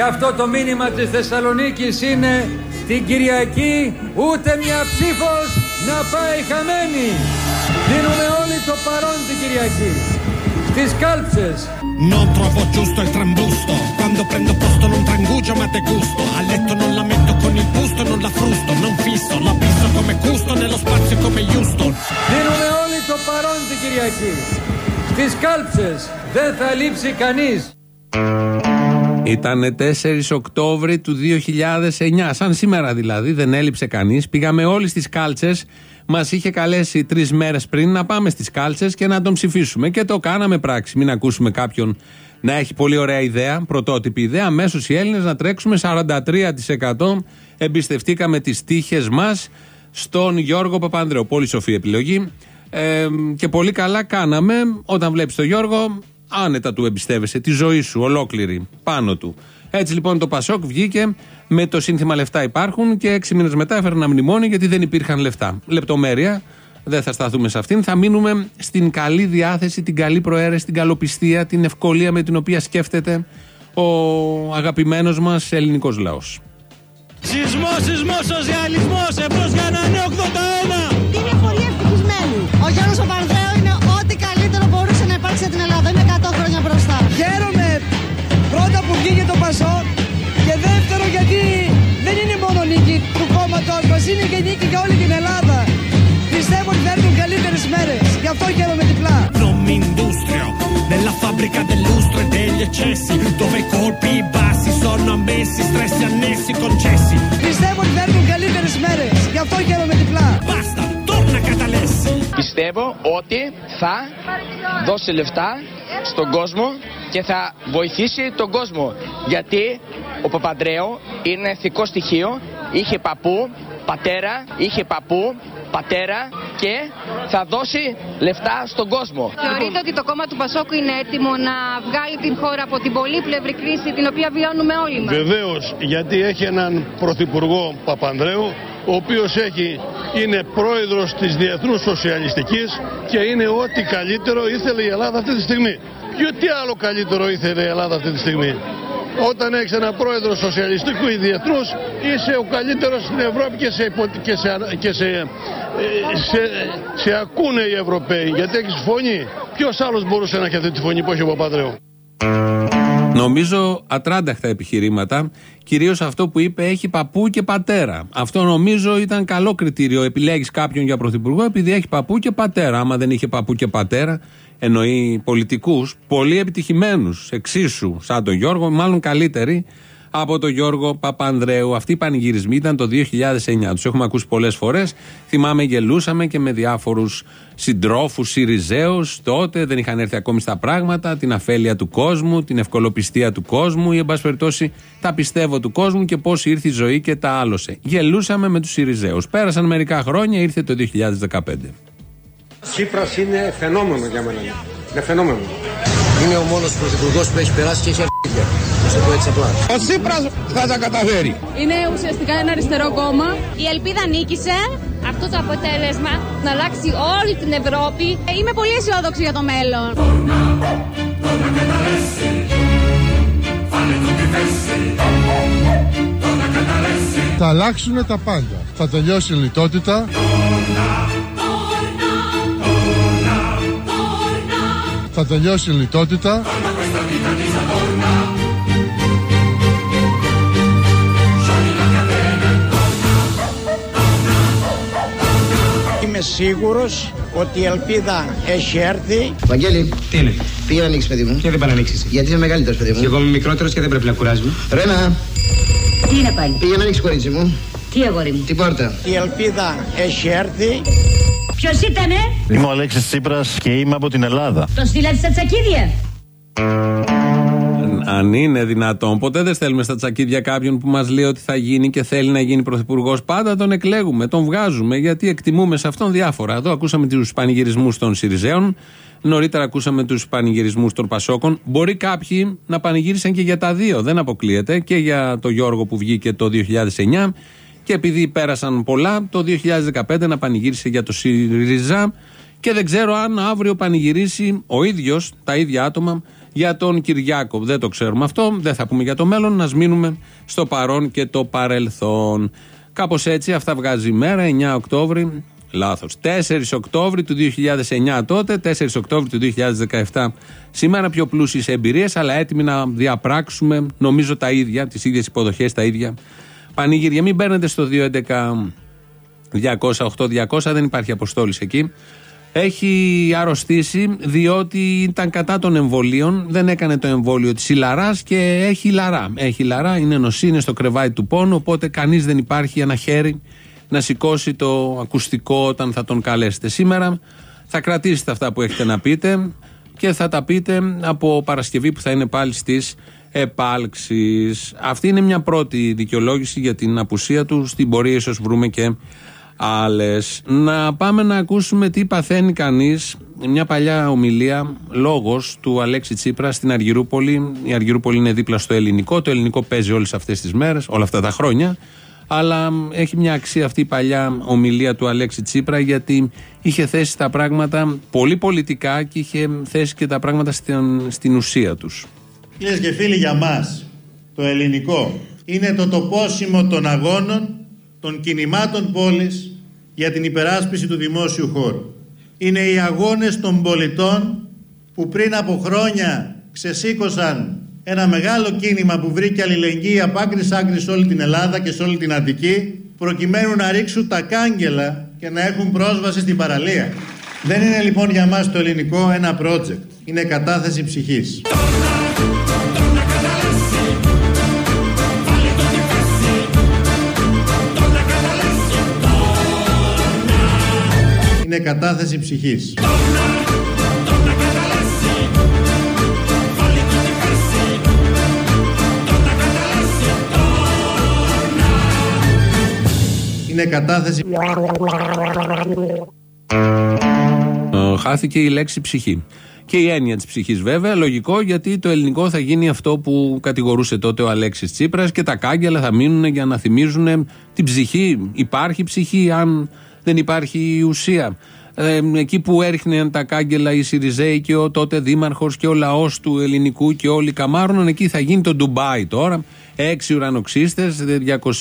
Γι' αυτό το μήνυμα της Θεσσαλονίκης είναι την Κυριακή ούτε μια ψήφος να πάει χαμένη. Δίνουμε όλοι το παρόν την Κυριακή. Στις κάλψες. Non trovo giusto il trambusto Quando prendo posto non trangugio ma te gusto A letto non la metto con il busto Non la frusto, non fisso La pisso come gusto Nello spazio come Houston Δίνουμε όλοι το παρόν την Κυριακή. Στις κάλψες δεν θα λείψει κανείς. Ήταν 4 Οκτώβρη του 2009, σαν σήμερα δηλαδή, δεν έλειψε κανείς. Πήγαμε όλοι στις κάλτσες. Μας είχε καλέσει τρεις μέρες πριν να πάμε στις κάλτσες και να τον ψηφίσουμε. Και το κάναμε πράξη. Μην ακούσουμε κάποιον να έχει πολύ ωραία ιδέα, πρωτότυπη ιδέα. Αμέσως οι Έλληνες να τρέξουμε 43%. Εμπιστευτήκαμε τις τύχες μας στον Γιώργο Παπανδρέου. Πολύ σοφή επιλογή. Ε, και πολύ καλά κάναμε όταν βλέπεις τον Γιώργο άνετα του εμπιστεύεσαι τη ζωή σου ολόκληρη πάνω του. Έτσι λοιπόν το Πασόκ βγήκε με το σύνθημα λεφτά υπάρχουν και έξι μήνες μετά έφερε ένα μνημόνιο γιατί δεν υπήρχαν λεφτά. Λεπτομέρεια, δεν θα σταθούμε σε αυτήν. Θα μείνουμε στην καλή διάθεση, την καλή προαίρεση, την καλοπιστία, την ευκολία με την οποία σκέφτεται ο αγαπημένος μας ελληνικός λαός. Σεισμός, σεισμός, σοσιαλισμός Εμπρός για ένα νέο 81 Είναι πολύ ευτυχισμένοι. Ο Γιώργος Παπανδρέου είναι ό,τι καλύτερο μπορούσε να υπάρξει για την Ελλάδα. Είναι βγήκε το Πασόκ και δεύτερο γιατί δεν είναι μόνο νίκη του κόμματος μας, είναι και νίκη για όλη την Ελλάδα. Πιστεύω ότι θα έρθουν καλύτερες μέρες, γι' αυτό χαίρομαι διπλά. Non mi industrio Nella fabbrica del lustro e degli eccessi Dove i colpi bassi sono ammessi Stressi annessi concessi Πιστεύω ότι θα έρθουν καλύτερες μέρες, γι' αυτό χαίρομαι διπλά. Basta, torna Catalessi Πιστεύω ότι θα δώσει λεφτά στον κόσμο και θα βοηθήσει τον κόσμο. Γιατί ο Παπαντρέου είναι ηθικό στοιχείο, είχε παππού, πατέρα, είχε παππού, πατέρα και θα δώσει λεφτά στον κόσμο. Θεωρείτε ότι το κόμμα του Πασόκου είναι έτοιμο να βγάλει την χώρα από την πολύπλευρη κρίση την οποία βιώνουμε όλοι μας; Βεβαίως, γιατί έχει έναν πρωθυπουργό Παπανδρέου, ο οποίος έχει, είναι πρόεδρος της Διεθνούς Σοσιαλιστικής και είναι ό,τι καλύτερο ήθελε η Ελλάδα αυτή τη στιγμή. Και τι άλλο καλύτερο ήθελε η Ελλάδα αυτή τη στιγμή; Όταν έχεις ένα πρόεδρο σοσιαλιστικού ή διεθνούς, είσαι ο καλύτερος στην Ευρώπη και σε, υπο- και σε, και σε, ε, σε, σε ακούνε οι Ευρωπαίοι. Γιατί έχεις φωνή; Ποιος άλλος μπορούσε να έχει αυτή τη φωνή που έχει ο Παπαδρέου; Νομίζω ατράνταχτα επιχειρήματα. Κυρίως αυτό που είπε έχει παππού και πατέρα. Αυτό νομίζω ήταν καλό κριτήριο. Επιλέγεις κάποιον για πρωθυπουργό επειδή έχει παππού και πατέρα. Άμα δεν είχε παππού και πατέρα, εννοεί πολιτικούς, πολύ επιτυχημένους, εξίσου σαν τον Γιώργο, μάλλον καλύτεροι από τον Γιώργο Παπανδρέου. Αυτοί οι πανηγυρισμοί ήταν το 2009. Τους έχουμε ακούσει πολλές φορές. Θυμάμαι, γελούσαμε και με διάφορους συντρόφους Σιριζέους. Τότε δεν είχαν έρθει ακόμη στα πράγματα. Την αφέλεια του κόσμου, την ευκολοπιστία του κόσμου ή, εν πάση περιπτώσει, τα πιστεύω του κόσμου και πώς ήρθε η ζωή και τα άλωσε. Γελούσαμε με τους Σιριζέους. Πέρασαν μερικά χρόνια, ήρθε το 2015. Τσίπρας είναι φαινόμενο για μένα. Είναι φαινόμενο. Είναι ο μόνος πρωθυπουργός που έχει περάσει και έχει αρχίδια. Να το πω έτσι απλά. Ο Τσίπρας θα τα καταφέρει. Είναι ουσιαστικά ένα αριστερό κόμμα. Η ελπίδα νίκησε. Αυτό το αποτέλεσμα να αλλάξει όλη την Ευρώπη. Είμαι πολύ αισιόδοξη για το μέλλον. Θα αλλάξουν τα πάντα. Θα τελειώσει η λιτότητα. Θα τελειώσει η λιτότητα. Είμαι σίγουρος ότι η ελπίδα έχει έρθει. Βαγγέλη, τι είναι; Πήγε να ανοίξεις, παιδί μου. Και δεν πάει να ανοίξεις. Γιατί είμαι μεγαλύτερος, παιδί μου. Εγώ είμαι μικρότερος και δεν πρέπει να κουράζουμε. Ρένα, Τι είναι πάλι; πήγε να ανοίξεις, κορίτσι μου. Τι αγόρι μου; Την πόρτα. Η ελπίδα έχει έρθει. Ποιος ήτανε; Είμαι ο Αλέξης Τσίπρας και είμαι από την Ελλάδα. Τον στείλατε στα τσακίδια; Αν είναι δυνατόν, ποτέ δεν στέλνουμε στα τσακίδια κάποιον που μας λέει ότι θα γίνει και θέλει να γίνει πρωθυπουργός. Πάντα τον εκλέγουμε, τον βγάζουμε, γιατί εκτιμούμε σε αυτόν διάφορα. Εδώ ακούσαμε τους πανηγυρισμούς των Σιριζέων, νωρίτερα ακούσαμε τους πανηγυρισμούς των Πασόκων. Μπορεί κάποιοι να πανηγύρισαν και για τα δύο, δεν αποκλείεται, και για το Γιώργο που βγήκε το 2009. Και επειδή πέρασαν πολλά, το 2015 να πανηγύρισε για το ΣΥΡΙΖΑ. Και δεν ξέρω αν αύριο πανηγυρίσει ο ίδιος, τα ίδια άτομα, Για τον Κυριάκο δεν το ξέρουμε αυτό, δεν θα πούμε για το μέλλον, να μείνουμε στο παρόν και το παρελθόν. Κάπως έτσι, αυτά βγάζει η μέρα, 9 Οκτώβρη. Λάθος. 4 Οκτώβρη του 2009 τότε, 4 Οκτώβρη του 2017. Σήμερα πιο πλούσιες εμπειρίες, αλλά έτοιμοι να διαπράξουμε, νομίζω τα ίδια, τις ίδιες υποδοχές, τα ίδια πανηγύρια. Μην μπαίνετε στο 211 200 δεν υπάρχει αποστόλης εκεί. Έχει αρρωστήσει διότι ήταν κατά των εμβολίων, δεν έκανε το εμβόλιο της Ιλαρά και έχει λαρά. Έχει λαρά, είναι νοσή, είναι στο κρεβάτι του πόνου, οπότε κανείς δεν υπάρχει ένα χέρι να σηκώσει το ακουστικό όταν θα τον καλέσετε. Σήμερα θα κρατήσετε αυτά που έχετε να πείτε και θα τα πείτε από Παρασκευή που θα είναι πάλι στις επάλξεις. Αυτή είναι μια πρώτη δικαιολόγηση για την απουσία του. Στην πορεία ίσως βρούμε και άλλες. Να πάμε να ακούσουμε τι παθαίνει κανείς. Μια παλιά ομιλία, λόγος του Αλέξη Τσίπρα στην Αργυρούπολη. Η Αργυρούπολη είναι δίπλα στο ελληνικό. Το ελληνικό παίζει όλες αυτές τις μέρες, όλα αυτά τα χρόνια αλλά έχει μια αξία αυτή η παλιά ομιλία του Αλέξη Τσίπρα γιατί είχε θέσει τα πράγματα πολύ πολιτικά και είχε θέσει και τα πράγματα στην, στην ουσία τους. Κυρίες και φίλοι για μας το ελληνικό είναι το τοπόσιμο των αγώνων των κινημάτων πόλης για την υπεράσπιση του δημόσιου χώρου. Είναι οι αγώνες των πολιτών που πριν από χρόνια ξεσήκωσαν ένα μεγάλο κίνημα που βρήκε αλληλεγγύη από άκρης άκρης σε όλη την Ελλάδα και σε όλη την Αττική προκειμένου να ρίξουν τα κάγκελα και να έχουν πρόσβαση στην παραλία. Δεν είναι λοιπόν για μας το ελληνικό ένα project. Είναι κατάθεση ψυχής. Είναι κατάθεση ψυχής. είναι κατάθεση. Χάθηκε η λέξη ψυχή. Και η έννοια της ψυχής, βέβαια. Λογικό γιατί το ελληνικό θα γίνει αυτό που κατηγορούσε τότε ο Αλέξης Τσίπρας και τα κάγκελα θα μείνουν για να θυμίζουν την ψυχή. Υπάρχει ψυχή, αν δεν υπάρχει ουσία. Ε, εκεί που έριχνε τα κάγκελα η Σιριζέη και ο τότε δήμαρχος και ο λαός του ελληνικού και όλοι καμάρωναν, εκεί θα γίνει το Ντουμπάι τώρα. Έξι ουρανοξύστες,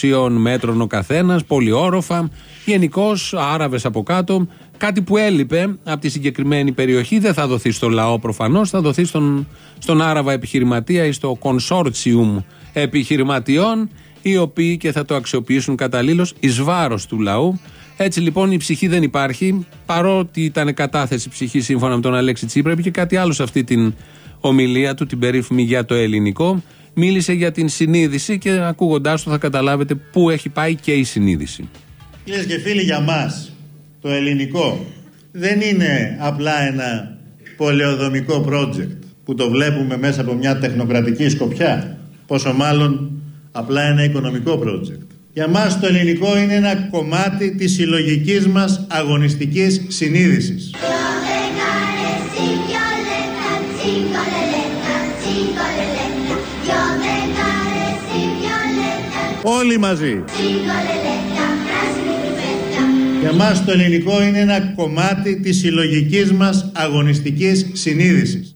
200 μέτρων ο καθένας, πολυόροφα. Γενικώς Άραβες από κάτω. Κάτι που έλειπε από τη συγκεκριμένη περιοχή δεν θα δοθεί στο λαό προφανώς, θα δοθεί στον, στον Άραβα επιχειρηματία ή στο consortium επιχειρηματιών, οι οποίοι και θα το αξιοποιήσουν καταλήλως εις βάρος του λαού. Έτσι λοιπόν η ψυχή δεν υπάρχει, παρότι ήταν κατάθεση ψυχής σύμφωνα με τον Αλέξη Τσίπρα, και κάτι άλλο σε αυτή την ομιλία του, την περίφημη για το ελληνικό μίλησε για την συνείδηση και ακούγοντάς το θα καταλάβετε πού έχει πάει και η συνείδηση. Κυρίες και φίλοι, για μας το ελληνικό δεν είναι απλά ένα πολεοδομικό project που το βλέπουμε μέσα από μια τεχνοκρατική σκοπιά, πόσο μάλλον απλά ένα οικονομικό project. Για μας το ελληνικό είναι ένα κομμάτι της συλλογικής μας αγωνιστικής συνείδησης. Όλοι μαζί. Για μας το ελληνικό είναι ένα κομμάτι της συλλογικής μας αγωνιστικής συνείδησης.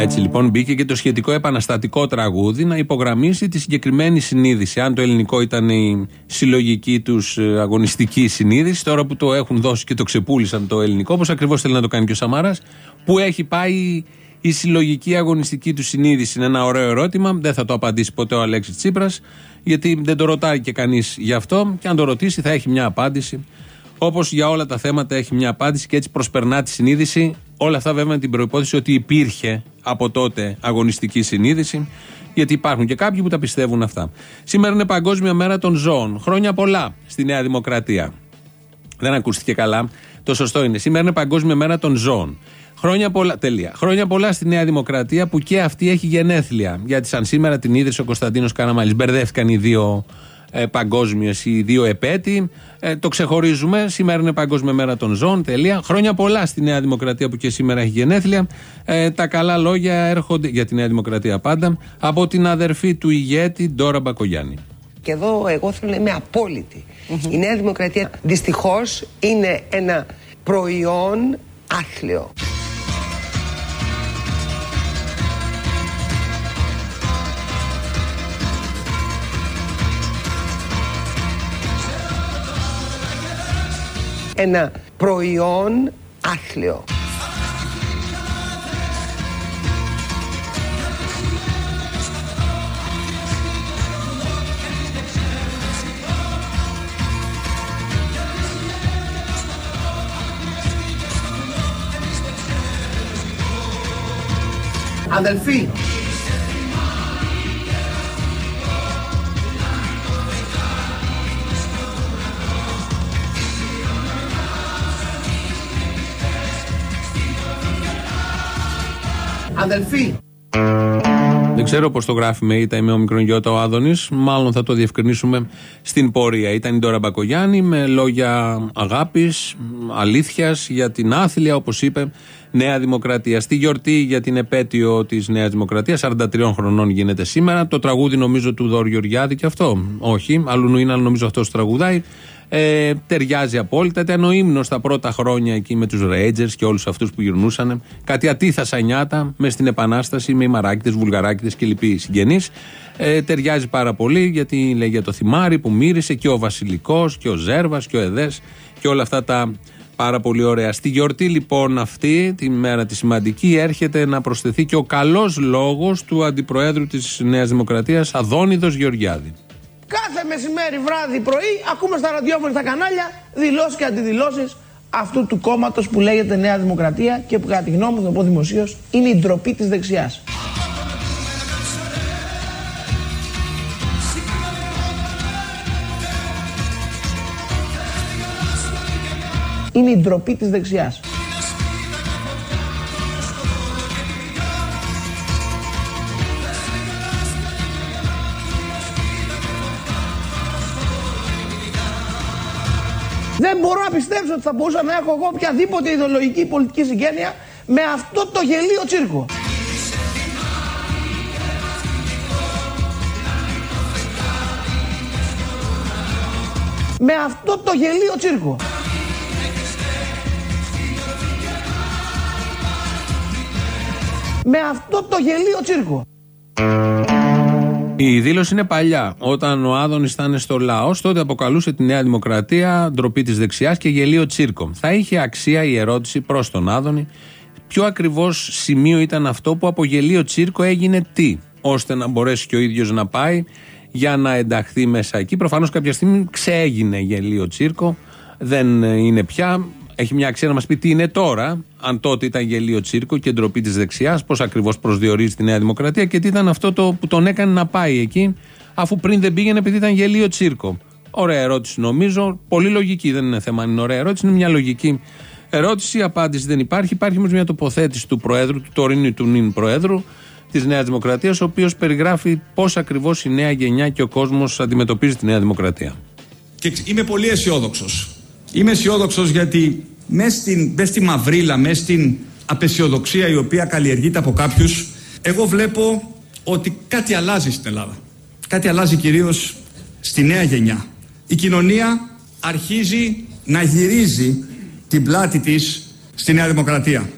Έτσι λοιπόν μπήκε και το σχετικό επαναστατικό τραγούδι να υπογραμμίσει τη συγκεκριμένη συνείδηση. Αν το ελληνικό ήταν η συλλογική τους ε, αγωνιστική συνείδηση, τώρα που το έχουν δώσει και το ξεπούλησαν το ελληνικό, όπως ακριβώς θέλει να το κάνει και ο Σαμάρα, που έχει πάει η συλλογική αγωνιστική του συνείδηση. Είναι ένα ωραίο ερώτημα. Δεν θα το απαντήσει ποτέ ο Αλέξης Τσίπρας, γιατί δεν το ρωτάει και κανείς γι' αυτό. Και αν το ρωτήσει, θα έχει μια απάντηση. Όπως για όλα τα θέματα έχει μια απάντηση και έτσι προσπερνά τη συνείδηση. Όλα αυτά βέβαια με την προπόθεση ότι υπήρχε από τότε αγωνιστική συνείδηση. Γιατί υπάρχουν και κάποιοι που τα πιστεύουν αυτά. Σήμερα είναι Παγκόσμια Μέρα των Ζώων. Χρόνια πολλά στη Νέα Δημοκρατία. Δεν ακούστηκε καλά. Το σωστό είναι. Σήμερα είναι Παγκόσμια Μέρα των Ζώων. Χρόνια πολλά, τελεία. Χρόνια πολλά στη Νέα Δημοκρατία που και αυτή έχει γενέθλια. Γιατί σαν σήμερα την ίδρυσε ο Κωνσταντίνος Καραμαλή. Μπερδεύτηκαν οι δύο ε, παγκόσμιες, οι δύο επέτη. Ε, το ξεχωρίζουμε. Σήμερα είναι Παγκόσμια Μέρα των Ζώων. Τελεία. Χρόνια πολλά στη Νέα Δημοκρατία που και σήμερα έχει γενέθλια. Ε, τα καλά λόγια έρχονται για τη Νέα Δημοκρατία πάντα από την αδερφή του ηγέτη Ντόρα Μπακογιάννη. Και εδώ εγώ θέλω να είμαι απόλυτη. Η Νέα Δημοκρατία δυστυχώς είναι ένα προϊόν άθλιο. Ένα προϊόν άθλιο. Αδελφοί, Αδελφοί. Δεν ξέρω πώς το γράφει με ήττα ή με ομικρόν γιώτα ο Άδωνης. Μάλλον θα το διευκρινίσουμε στην πορεία. Ήταν η Ντόρα Μπακογιάννη με λόγια αγάπης, αλήθειας για την άθλια, όπως είπε, Νέα Δημοκρατία. Στη γιορτή για την επέτειο της Νέας Δημοκρατίας, 43 χρονών γίνεται σήμερα. Το τραγούδι νομίζω του Δόρ Γεωργιάδη και αυτό. Όχι, αλλού είναι, αλλά νομίζω αυτό τραγουδάει. Ε, ταιριάζει απόλυτα. Ήταν ο ύμνος τα πρώτα χρόνια εκεί με τους Ρέιτζερ και όλους αυτούς που γυρνούσαν. Κάτι ατίθασα νιάτα μες στην Επανάσταση με οι Μαράκητε, Βουλγαράκητες και λοιποί συγγενείς. Ε, ταιριάζει πάρα πολύ γιατί λέει για το θυμάρι που μύρισε και ο Βασιλικός και ο Ζέρβας και ο Εδές και όλα αυτά τα πάρα πολύ ωραία. Στη γιορτή λοιπόν αυτή, τη μέρα τη σημαντική, έρχεται να προσθεθεί και ο καλός λόγος του Αντιπροέδρου της Νέας Δημοκρατίας, Αδόνιδος Γεωργιάδη. Κάθε μεσημέρι, βράδυ, πρωί, ακούμε στα ραδιόφωνα στα κανάλια δηλώσεις και αντιδηλώσεις αυτού του κόμματος που λέγεται Νέα Δημοκρατία και που κατά τη γνώμη μου, θα πω δημοσίως, είναι η ντροπή της δεξιάς. Είναι η ντροπή της δεξιάς. Μπορώ να πιστέψω ότι θα μπορούσα να έχω εγώ οποιαδήποτε ιδεολογική πολιτική συγγένεια με αυτό το γελίο τσίρκο. Με αυτό το γελίο τσίρκο. Με αυτό το γελίο τσίρκο. Η δήλωση είναι παλιά. Όταν ο Άδωνης ήταν στο λαός, τότε αποκαλούσε τη Νέα Δημοκρατία ντροπή της δεξιάς και γελίο τσίρκο. Θα είχε αξία η ερώτηση προς τον Άδωνη, ποιο ακριβώς σημείο ήταν αυτό που από γελίο τσίρκο έγινε τι, ώστε να μπορέσει και ο ίδιος να πάει για να ενταχθεί μέσα εκεί. Προφανώς κάποια στιγμή ξέγινε γελίο τσίρκο, δεν είναι πια. Έχει μια αξία να μας πει τι είναι τώρα, αν τότε ήταν γελίο τσίρκο και ντροπή της δεξιάς, πώς ακριβώς προσδιορίζει τη Νέα Δημοκρατία και τι ήταν αυτό το που τον έκανε να πάει εκεί, αφού πριν δεν πήγαινε επειδή ήταν γελίο τσίρκο. Ωραία ερώτηση νομίζω. Πολύ λογική, δεν είναι θέμα αν είναι ωραία ερώτηση, είναι μια λογική ερώτηση. Απάντηση δεν υπάρχει. Υπάρχει όμως μια τοποθέτηση του Προέδρου, του τωρινού του νυν Προέδρου της Νέας Δημοκρατίας, ο οποίος περιγράφει πώς ακριβώς η νέα γενιά και ο κόσμος αντιμετωπίζει τη Νέα Δημοκρατία. Και είμαι πολύ αισιόδοξος. Είμαι αισιόδοξος γιατί μέσα στην, μες στη μαυρίλα, μέσα στην απεσιοδοξία η οποία καλλιεργείται από κάποιους, εγώ βλέπω ότι κάτι αλλάζει στην Ελλάδα. Κάτι αλλάζει κυρίως στη νέα γενιά. Η κοινωνία αρχίζει να γυρίζει την πλάτη της στη Νέα Δημοκρατία.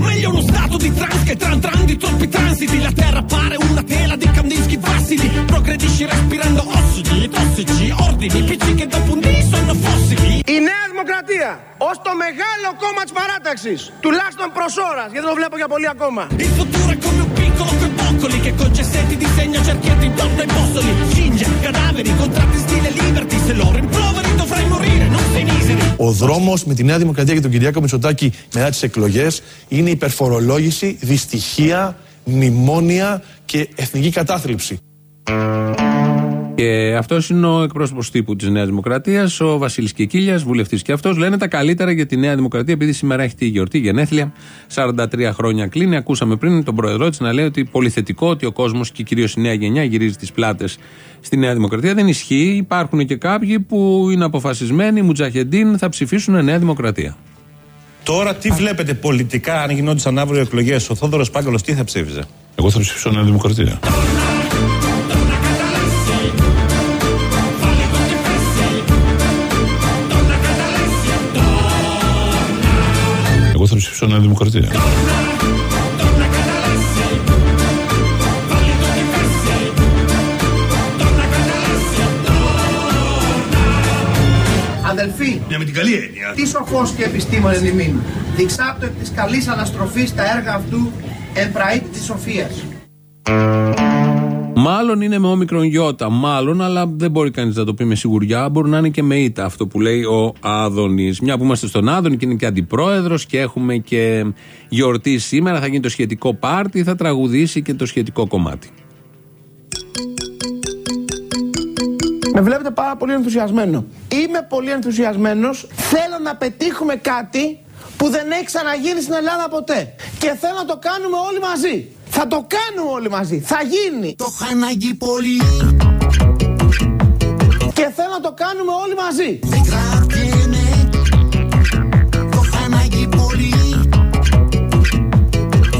Meglio uno stato di trans che tran tran di troppi transiti La terra pare una tela di Kandinsky vassili Progredisci respirando ossidi, tossici, ordini Picci che dopo un dì sono fossili Η Νέα Δημοκρατία ως το μεγάλο κόμμα της παράταξης, τουλάχιστον προς ώρας, γιατί δεν το βλέπω για πολύ ακόμα. Il futuro è come un piccolo coi boccoli Che con gessetti disegna cerchietti intorno ai postoli Scinge, cadaveri, contratti stile Liberty Se lo rimproveri dovrai morire, non sei miseri Ο δρόμο με τη Νέα Δημοκρατία και τον Κυριάκο Μητσοτάκη μετά τι εκλογέ είναι υπερφορολόγηση, δυστυχία, μνημόνια και εθνική κατάθλιψη. Και αυτός είναι ο εκπρόσωπος τύπου της Νέας Δημοκρατίας, ο Βασίλης Κικίλιας, βουλευτής και αυτός. Λένε τα καλύτερα για τη Νέα Δημοκρατία, επειδή σήμερα έχει τη γιορτή γενέθλια. 43 χρόνια κλείνει. Ακούσαμε πριν τον πρόεδρό της να λέει ότι πολύ θετικό ότι ο κόσμος και κυρίως η νέα γενιά γυρίζει τις πλάτες στη Νέα Δημοκρατία. Δεν ισχύει. Υπάρχουν και κάποιοι που είναι αποφασισμένοι, Μουτζαχεντίν, θα ψηφίσουν Νέα Δημοκρατία. Τώρα τι βλέπετε πολιτικά, αν γινόντουσαν αύριο εκλογές, ο Θόδωρος Πάγκαλος τι θα ψήφιζε; Εγώ θα ψηφίσω Νέα Δημοκρατία. Εγώ θα ψηφίσω Νέα Δημοκρατία. Αδελφοί, Ναι, με την καλή έννοια. Τι σοφός και επιστήμον ενημείν. Διξάπτω εκ της καλής αναστροφής τα έργα αυτού εν πραήτη της σοφίας. Μάλλον είναι με όμικρον γιώτα. Μάλλον, αλλά δεν μπορεί κανείς να το πει με σιγουριά. Μπορεί να είναι και με ήττα αυτό που λέει ο Άδωνης. Μια που είμαστε στον Άδωνη και είναι και αντιπρόεδρος και έχουμε και γιορτή σήμερα. Θα γίνει το σχετικό πάρτι, θα τραγουδήσει και το σχετικό κομμάτι. Με βλέπετε πάρα πολύ ενθουσιασμένο. Είμαι πολύ ενθουσιασμένος. Θέλω να πετύχουμε κάτι που δεν έχει ξαναγίνει στην Ελλάδα ποτέ. Και θέλω να το κάνουμε όλοι μαζί. Θα το κάνουμε όλοι μαζί. Θα γίνει. Το χαναγεί πολύ. Και θέλω να το κάνουμε όλοι μαζί.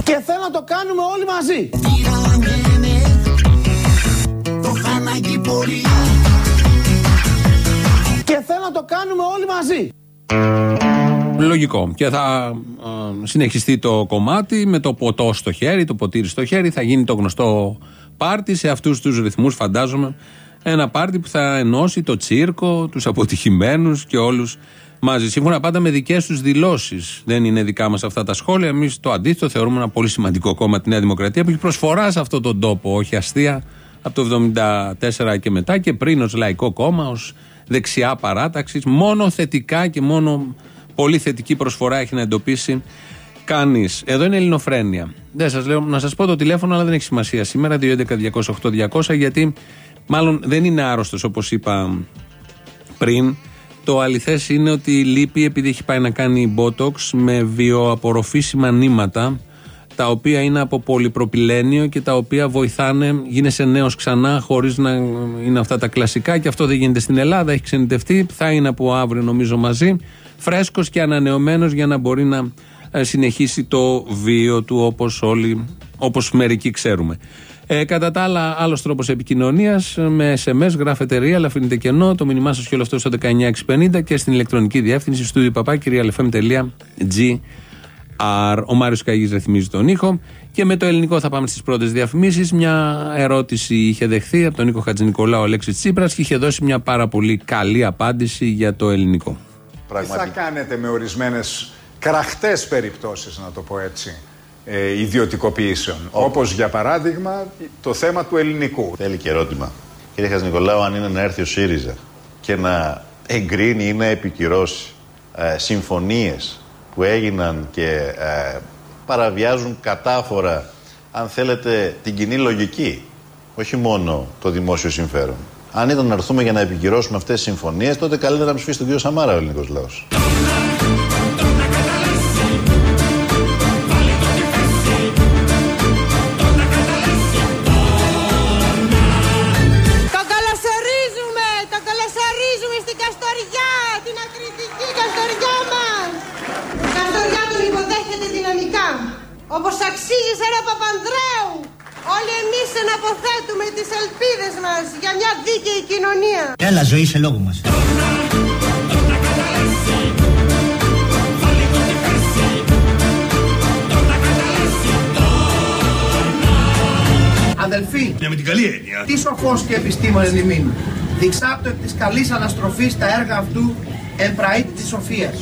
Και θέλω να το κάνουμε όλοι μαζί. Και θέλω να το κάνουμε όλοι μαζί. Λογικό. Και θα α, συνεχιστεί το κομμάτι με το ποτό στο χέρι, το ποτήρι στο χέρι. Θα γίνει το γνωστό πάρτι σε αυτούς τους ρυθμούς, φαντάζομαι. Ένα πάρτι που θα ενώσει το τσίρκο, τους αποτυχημένους και όλους μαζί. Σύμφωνα πάντα με δικές τους δηλώσεις. Δεν είναι δικά μας αυτά τα σχόλια. Εμείς το αντίθετο θεωρούμε ένα πολύ σημαντικό κόμμα τη Νέα Δημοκρατία που έχει προσφορά σε αυτόν τον τόπο, όχι αστεία, από το 1974 και μετά και πριν ως λαϊκό κόμμα, ως δεξιά παράταξη. Μόνο θετικά και μόνο πολύ θετική προσφορά έχει να εντοπίσει κανείς. Εδώ είναι Ελληνοφρένεια. Δεν σας λέω να σας πω το τηλέφωνο, αλλά δεν έχει σημασία σήμερα. 211-208-200, γιατί μάλλον δεν είναι άρρωστος όπως είπα πριν. Το αληθέ είναι ότι λείπει επειδή έχει πάει να κάνει botox με βιοαπορροφήσιμα νήματα τα οποία είναι από πολυπροπυλένιο και τα οποία βοηθάνε, γίνεσαι νέος ξανά χωρίς να είναι αυτά τα κλασικά και αυτό δεν γίνεται στην Ελλάδα, έχει ξενιτευτεί, θα είναι από αύριο νομίζω μαζί, φρέσκος και ανανεωμένος για να μπορεί να ε, συνεχίσει το βίο του όπως όλοι, όπως μερικοί ξέρουμε. Ε, κατά τα άλλα, άλλος τρόπος επικοινωνίας με SMS, γράφετε real, αφήνετε κενό, το μήνυμά σας και όλο αυτό στο 19650 και στην ηλεκτρονική διεύθυνση στούντιο papakirialfm.gr. Ο Μάριος Καγής ρυθμίζει τον ήχο. Και με το ελληνικό θα πάμε στις πρώτες διαφημίσεις. Μια ερώτηση είχε δεχθεί από τον Νίκο Χατζηνικολάου Αλέξης Τσίπρας και είχε δώσει μια πάρα πολύ καλή απάντηση για το ελληνικό. Τι θα κάνετε με ορισμένες κραχτές περιπτώσεις, να το πω έτσι, ε, ιδιωτικοποιήσεων; Όπως για παράδειγμα το θέμα του ελληνικού. Θέλει και ερώτημα. Κύριε Χατζηνικολάου, αν είναι να έρθει ο ΣΥΡΙΖΑ και να εγκρίνει ή να επικυρώσει ε, συμφωνίες που έγιναν και ε, παραβιάζουν κατάφορα, αν θέλετε, την κοινή λογική, όχι μόνο το δημόσιο συμφέρον. Αν ήταν να έρθουμε για να επικυρώσουμε αυτές τις συμφωνίες, τότε καλύτερα να ψηφίσει τον κύριο Σαμάρα ο ελληνικός λαός. Το καλωσορίζουμε! Το καλωσορίζουμε στην Καστοριά! Την ακριτική Καστοριά μας! Η Καστοριά τον υποδέχεται δυναμικά. Όπως αξίζει σε ένα Παπανδρέου. Όλοι εμείς εναποθέτουμε τις ελπίδες μας για μια δίκαιη κοινωνία. Έλα, ζωή σε λόγο μας. Αδελφοί, Ναι, με την καλή έννοια. τι σοφός και επιστήμον ενημείν. Διξάπτω εκ της καλής αναστροφής τα έργα αυτού εν πραήτη της σοφίας.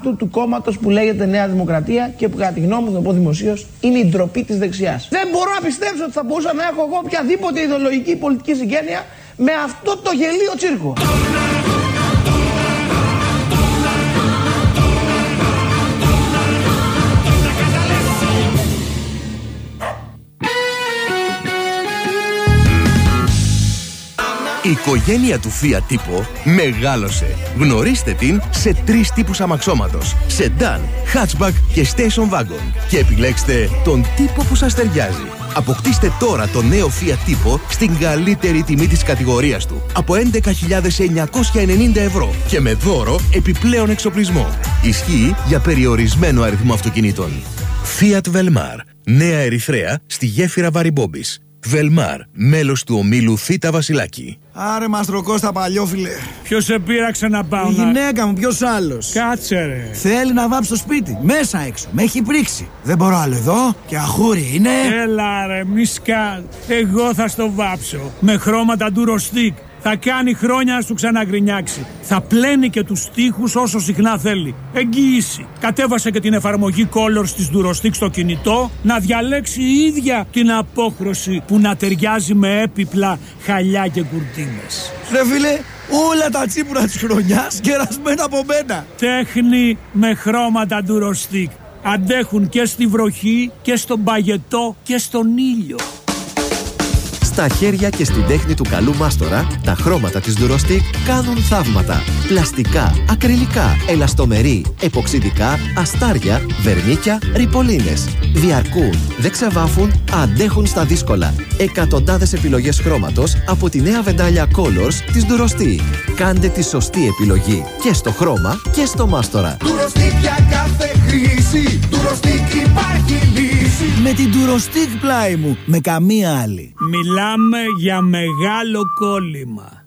Αυτού του κόμματος που λέγεται Νέα Δημοκρατία και που κατά τη γνώμη μου, να πω δημοσίως, είναι η ντροπή της δεξιάς. Δεν μπορώ να πιστέψω ότι θα μπορούσα να έχω εγώ οποιαδήποτε ιδεολογική πολιτική συγγένεια με αυτό το γελίο τσίρκο. Η οικογένεια του Fiat Tipo μεγάλωσε. Γνωρίστε την σε τρεις τύπους αμαξώματος. Sedan, hatchback και station wagon. Και επιλέξτε τον τύπο που σας ταιριάζει. Αποκτήστε τώρα το νέο Fiat Tipo στην καλύτερη τιμή της κατηγορίας του. Από 11.990 ευρώ και με δώρο επιπλέον εξοπλισμό. Ισχύει για περιορισμένο αριθμό αυτοκινήτων. Fiat Velmar. Νέα Ερυθρέα στη γέφυρα Βαριμπόμπης. Βελμάρ, μέλος του ομίλου Θ' Βασιλάκη. Άρε Μαστροκώστα παλιόφιλε. Ποιος σε πείραξε να πάω Η να... γυναίκα μου, ποιος άλλος; Κάτσε ρε. Θέλει να βάψει το σπίτι. Μέσα έξω. Με έχει πρίξει. Δεν μπορώ άλλο εδώ. Και αχούρι είναι. Έλα ρε, μη σκά. Εγώ θα στο βάψω. Με χρώματα του ροστίκ. Θα κάνει χρόνια να σου ξαναγκρινιάξει. Θα πλένει και τους στίχους όσο συχνά θέλει. Εγγύηση. Κατέβασε και την εφαρμογή Colors της Durostic στο κινητό να διαλέξει η ίδια την απόχρωση που να ταιριάζει με έπιπλα, χαλιά και κουρτίνες. Ρε φίλε, όλα τα τσίπουρα της χρονιάς κερασμένα από μένα. Τέχνη με χρώματα Durostic. Αντέχουν και στη βροχή και στον παγετό και στον ήλιο. Στα χέρια και στην τέχνη του καλού μάστορα, τα χρώματα της Durostic κάνουν θαύματα. Πλαστικά, ακριλικά, ελαστομερή, εποξιδικά, αστάρια, βερμίκια, ριπολίνες. Διαρκούν, δεν ξεβάφουν, αντέχουν στα δύσκολα. Εκατοντάδες επιλογές χρώματος από τη νέα βεντάλια Colors της Durostic. Κάντε τη σωστή επιλογή και στο χρώμα και στο μάστορα. Durostic για κάθε χρήση. Durostic υπάρχει λύση. Με την Durostic πλάι μου. Με καμία άλλη. Μιλάμε για μεγάλο κόλλημα.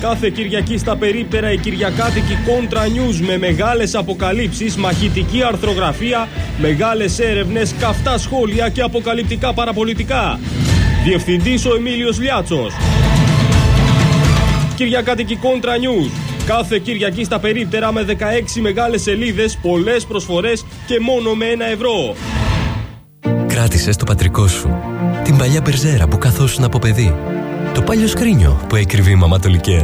Κάθε Κυριακή στα περίπτερα η Κυριακάτικη Contra News με μεγάλες αποκαλύψεις, μαχητική αρθρογραφία, μεγάλες έρευνες, καυτά σχόλια και αποκαλυπτικά παραπολιτικά. Διευθυντής ο Εμίλιος Λιάτσος. Κυριακάτικη Contra News. Κάθε Κυριακή στα περίπτερα με 16 μεγάλες σελίδες, πολλές προσφορές και μόνο με ένα ευρώ. Κράτησε το πατρικό σου. Την παλιά μπερζέρα που καθόσουν από παιδί. Το παλιό σκρίνιο που έκρυβε η μαμά το λικέρ.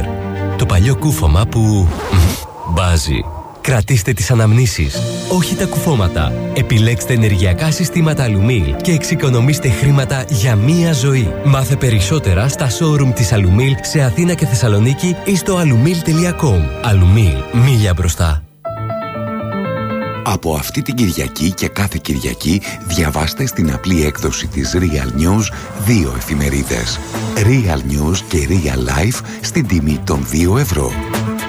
Το παλιό κούφωμα που. μ, μπάζει. Κρατήστε τις αναμνήσεις, όχι τα κουφώματα. Επιλέξτε ενεργειακά συστήματα Αλουμίλ και εξοικονομήστε χρήματα για μία ζωή. Μάθε περισσότερα στα showroom της Αλουμίλ σε Αθήνα και Θεσσαλονίκη ή στο alumil.com. Αλουμίλ, μίλια μπροστά. Από αυτή την Κυριακή και κάθε Κυριακή διαβάστε στην απλή έκδοση της Real News δύο εφημερίδες. Real News και Real Life στην τιμή των 2 ευρώ.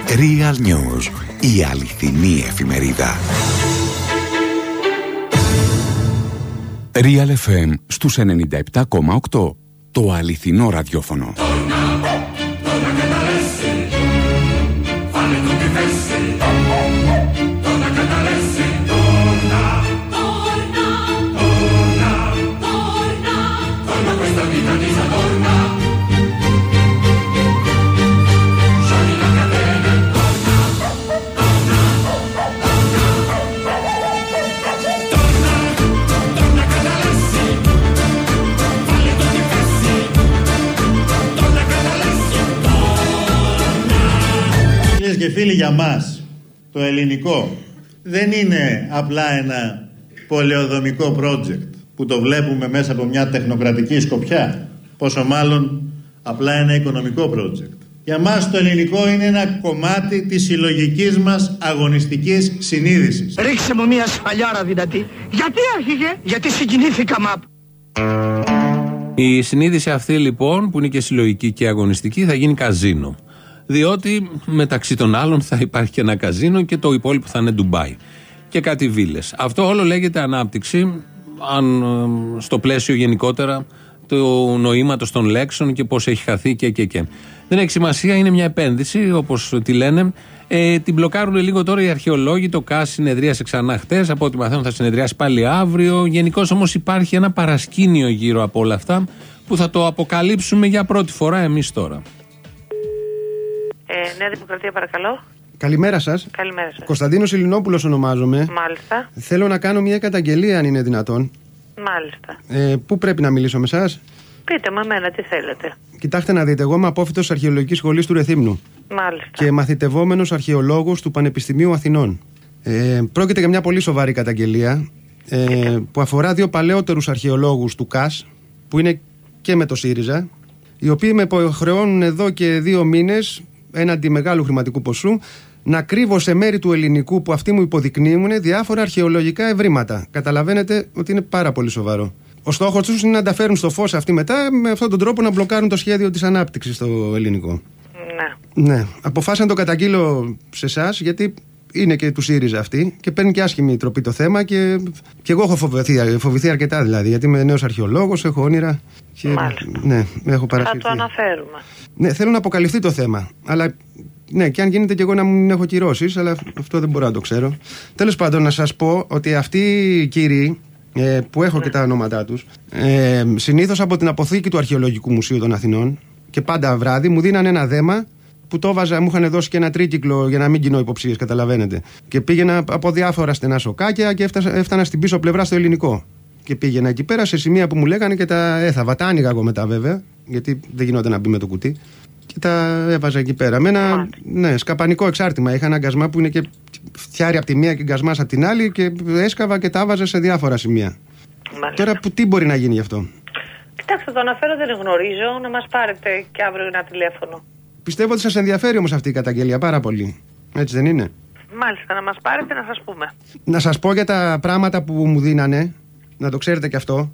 Real News, η αληθινή εφημερίδα. Real FM στους 97,8. Το αληθινό ραδιόφωνο. Και φίλοι για μας το ελληνικό δεν είναι απλά ένα πολεοδομικό project που το βλέπουμε μέσα από μια τεχνοκρατική σκοπιά πόσο μάλλον απλά ένα οικονομικό project. Για μας το ελληνικό είναι ένα κομμάτι της συλλογικής μας αγωνιστικής συνείδησης. Ρίξε μου μια σφαλιάρα δυνατή. Γιατί άρχιγε, γιατί συγκινήθηκα μαπ. Η συνείδηση αυτή λοιπόν, που είναι και συλλογική και αγωνιστική, θα γίνει καζίνο. Διότι μεταξύ των άλλων θα υπάρχει και ένα καζίνο και το υπόλοιπο θα είναι Ντουμπάι. Και κάτι βίλες. Αυτό όλο λέγεται ανάπτυξη, αν ε, στο πλαίσιο γενικότερα του νοήματος των λέξεων και πώς έχει χαθεί και και και. Δεν έχει σημασία, είναι μια επένδυση, όπως τη λένε. Ε, την μπλοκάρουν λίγο τώρα οι αρχαιολόγοι. Το ΚΑΣ συνεδρίασε ξανά χτες. Από ό,τι μαθαίνω θα συνεδριάσει πάλι αύριο. Γενικώς όμως υπάρχει ένα παρασκήνιο γύρω από όλα αυτά που θα το αποκαλύψουμε για πρώτη φορά εμείς τώρα. Ε, Νέα Δημοκρατία, παρακαλώ. Καλημέρα σας. Καλημέρα σας. Κωνσταντίνος Ελληνόπουλο ονομάζομαι. Μάλιστα. Θέλω να κάνω μια καταγγελία, αν είναι δυνατόν. Μάλιστα. Ε, πού πρέπει να μιλήσω με εσάς, Πείτε μου εμένα τι θέλετε. Κοιτάξτε να δείτε, εγώ είμαι απόφυτο Αρχαιολογικής Σχολής του Ρεθύμνου Μάλιστα. και μαθητευόμενος αρχαιολόγος του Πανεπιστημίου Αθηνών. Ε, πρόκειται για μια πολύ σοβαρή καταγγελία ε, που αφορά δύο παλαιότερους αρχαιολόγους του ΚΑΣ, που είναι και με το ΣΥΡΙΖΑ, οι οποίοι με υποχρεώνουν εδώ και δύο μήνες έναντι μεγάλου χρηματικού ποσού να κρύβω σε μέρη του ελληνικού που αυτοί μου υποδεικνύουν διάφορα αρχαιολογικά ευρήματα. Καταλαβαίνετε ότι είναι πάρα πολύ σοβαρό. Ο στόχος τους είναι να τα φέρουν στο φως αυτοί μετά με αυτόν τον τρόπο να μπλοκάρουν το σχέδιο της ανάπτυξης στο ελληνικό. Ναι. Ναι. Αποφάσισα να το καταγγείλω σε εσάς γιατί είναι και του ΣΥΡΙΖΑ αυτή και παίρνει και άσχημη τροπή το θέμα και, και εγώ έχω φοβηθεί, φοβηθεί αρκετά δηλαδή γιατί είμαι νέος αρχαιολόγος, έχω όνειρα. Και, Μάλιστα. ναι, έχω Θα παρασυρθεί. το αναφέρουμε. Ναι, θέλω να αποκαλυφθεί το θέμα. Αλλά ναι, και αν γίνεται και εγώ να μην έχω κυρώσεις, αλλά αυτό δεν μπορώ να το ξέρω. Τέλος πάντων, να σας πω ότι αυτοί οι κύριοι, ε, που έχω και τα ονόματά τους, ε, συνήθως από την αποθήκη του Αρχαιολογικού Μουσείου των Αθηνών και πάντα βράδυ μου δίνανε ένα δέμα που το έβαζα, μου είχαν δώσει και ένα τρίκυκλο για να μην κοινώ υποψίες, καταλαβαίνετε. Και πήγαινα από διάφορα στενά σοκάκια και έφτασα, έφτανα στην πίσω πλευρά στο ελληνικό. Και πήγαινα εκεί πέρα σε σημεία που μου λέγανε και τα έθαβα. Τα άνοιγα εγώ μετά βέβαια, γιατί δεν γινόταν να μπει με το κουτί. Και τα έβαζα εκεί πέρα. Με ένα ναι, σκαπανικό εξάρτημα. Είχα ένα γκασμά που είναι και φτιάρι από τη μία και γκασμά από την άλλη και έσκαβα και τα έβαζα σε διάφορα σημεία. Τώρα που τι μπορεί να γίνει γι' αυτό; Κοιτάξτε, το αναφέρω, δεν γνωρίζω. Να μας πάρετε και αύριο ένα τηλέφωνο. Πιστεύω ότι σας ενδιαφέρει όμως αυτή η καταγγελία πάρα πολύ. Έτσι δεν είναι; Μάλιστα, να μας πάρετε να σας πούμε. Να σας πω για τα πράγματα που μου δίνανε, να το ξέρετε και αυτό.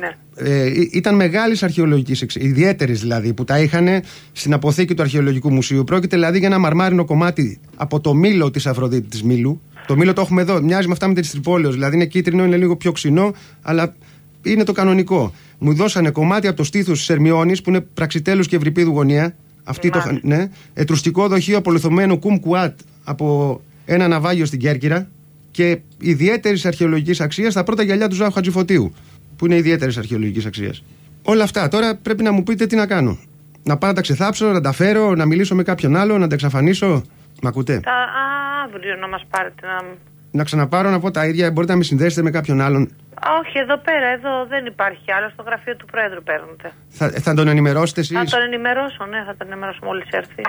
Ναι. Ε, ή- ήταν μεγάλης αρχαιολογικής εξ... ιδιαίτερης δηλαδή, που τα είχαν στην αποθήκη του Αρχαιολογικού Μουσείου. Πρόκειται δηλαδή για ένα μαρμάρινο κομμάτι από το μήλο της Αφροδίτη της Μήλου. Το μήλο το έχουμε εδώ, μοιάζει με αυτά με τη Τρυπόλεω. Δηλαδή είναι κίτρινο, είναι λίγο πιο ξινό, αλλά είναι το κανονικό. Μου δώσανε κομμάτι από το στήθος της Ερμιόνη, που είναι πραξιτέλους και ευρυπίδου γωνία. Αυτή το, είχαν- ναι, ετρουστικό δοχείο απολυθωμένου κουμ κουάτ από ένα ναυάγιο στην Κέρκυρα και ιδιαίτερης αρχαιολογικής αξίας στα πρώτα γυαλιά του Ζάχου Χατζηφωτίου, που είναι ιδιαίτερης αρχαιολογικής αξίας. Όλα αυτά. Τώρα πρέπει να μου πείτε τι να κάνω. Να πάω να τα ξεθάψω, να τα φέρω, να μιλήσω με κάποιον άλλο, να τα εξαφανίσω. Μ' ακούτε; Τα α, αύριο να μας πάρετε να. Να ξαναπάρω να πω τα ίδια, μπορείτε να με συνδέσετε με κάποιον άλλον. Όχι, εδώ πέρα, εδώ δεν υπάρχει άλλο. Στο γραφείο του Πρόεδρου παίρνετε. Θα, θα τον ενημερώσετε εσείς; Θα τον ενημερώσω, ναι, θα τον ενημερώσω μόλις έρθει.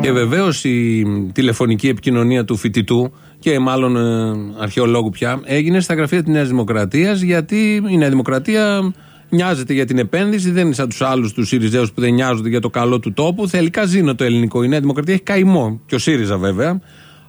Και βεβαίως η τηλεφωνική επικοινωνία του φοιτητού και μάλλον ε, αρχαιολόγου πια έγινε στα γραφεία της Νέας Δημοκρατίας γιατί η Νέα Δημοκρατία νοιάζεται για την επένδυση, δεν είναι σαν τους άλλους τους Σιριζέους που δεν νοιάζονται για το καλό του τόπου. Θέλει καζίνο το ελληνικό. Η Νέα Δημοκρατία έχει καημό. Και ο ΣΥΡΙΖΑ βέβαια.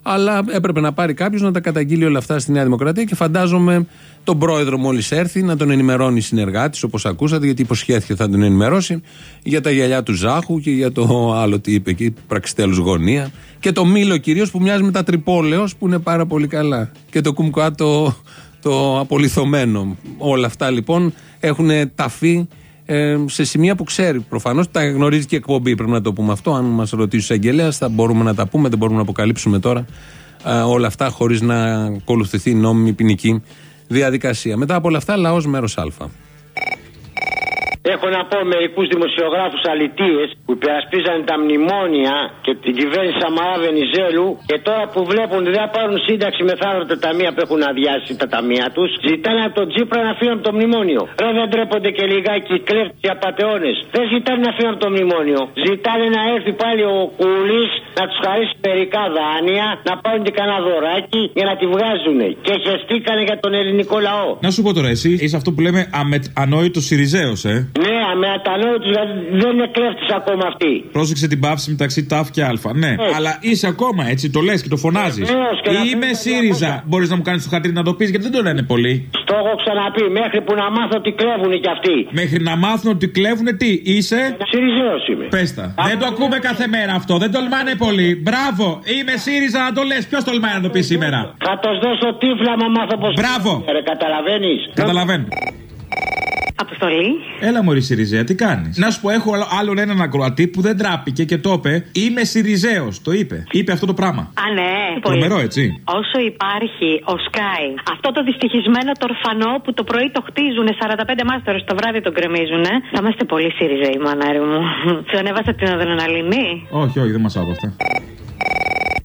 Αλλά έπρεπε να πάρει κάποιος να τα καταγγείλει όλα αυτά στη Νέα Δημοκρατία και φαντάζομαι τον πρόεδρο μόλις έρθει να τον ενημερώνει συνεργάτης, όπως ακούσατε, γιατί υποσχέθηκε θα τον ενημερώσει για τα γυαλιά του Ζάχου και για το άλλο τι είπε εκεί, πραξιτέλους γωνία. Και το μήλο κυρίως που μοιάζει με τα τρυπόλεως που είναι πάρα πολύ καλά. Και το κουμκουά το, το απολυθωμένο. Όλα αυτά λοιπόν έχουν ταφεί ε, σε σημεία που ξέρει προφανώς. Τα γνωρίζει και η εκπομπή, πρέπει να το πούμε αυτό. Αν μας ρωτήσει ο εισαγγελέα, θα μπορούμε να τα πούμε, δεν μπορούμε να αποκαλύψουμε τώρα ε, όλα αυτά χωρίς να ακολουθηθεί η νόμιμη ποινική διαδικασία. Μετά από όλα αυτά, λαός μέρος Α. Έχω να πω μερικούς δημοσιογράφους αλητίες που υπερασπίζανε τα μνημόνια και την κυβέρνηση Σαμαρά Βενιζέλου και τώρα που βλέπουν ότι δεν θα πάρουν σύνταξη μεθαύριο τα ταμεία που έχουν αδειάσει τα ταμεία τους, ζητάνε από τον Τζίπρα να φύγουν από το μνημόνιο. Ρε δεν τρέπονται και λιγάκι οι κλέφτες οι απαταιώνε. Δεν ζητάνε να φύγουν από το μνημόνιο. Ζητάνε να έρθει πάλι ο Κούλης να τους χαρίσει μερικά δάνεια, να πάρουν και κανένα δωράκι για να τη βγάζουν. Και χεστήκανε για τον ελληνικό λαό. Να σου πω τώρα, εσύ είσαι αυτό που λέμε αμε... ανόητος Σιριζέος, ε. Ναι, με ατανόητου δηλαδή δεν είναι κλέφτες ακόμα αυτοί. Πρόσεξε την πάυση μεταξύ ΤΑΦ και Α. Ναι, Έτσι. αλλά είσαι ακόμα έτσι, το λες και το φωνάζεις. Βεβαίως, και να Είμαι πούμε ΣΥΡΙΖΑ. Μπορείς να μου κάνεις το χατήρι να το πεις γιατί δεν το λένε πολύ. Το έχω ξαναπεί, μέχρι που να μάθω ότι κλέβουν κι αυτοί. Μέχρι να μάθουν ότι κλέβουν τι, είσαι; Σιριζέος είμαι. Πες τα. Δεν το ακούμε κάθε μέρα αυτό, δεν τολμάνε πολύ. Μπράβο, είμαι ΣΥΡΙΖΑ να το λες. Ποιος τολμάει να το πει σήμερα; Θα το δώσω τύφλα μα μάθω πώ. Μπράβο. Ρε, καταλαβαίνεις; Καταλαβαίνω. Αποστολή. Έλα Μωρή Σιριζέα, τι κάνεις; Να σου πω, έχω άλλο- άλλον έναν ακροατή που δεν τράπηκε και το είπε. Είμαι Σιριζέος, το είπε. Είπε αυτό το πράγμα. Α, ναι. Τρομερό, έτσι. Όσο υπάρχει ο Sky, αυτό το δυστυχισμένο το ορφανό που το πρωί το χτίζουν 45 μάστερο το βράδυ τον κρεμίζουν, θα είμαστε πολύ Σιριζέοι, μανάρι μου. Σου ανέβασα την αδρεναλίνη; Όχι, όχι, δεν μας άκου αυτά.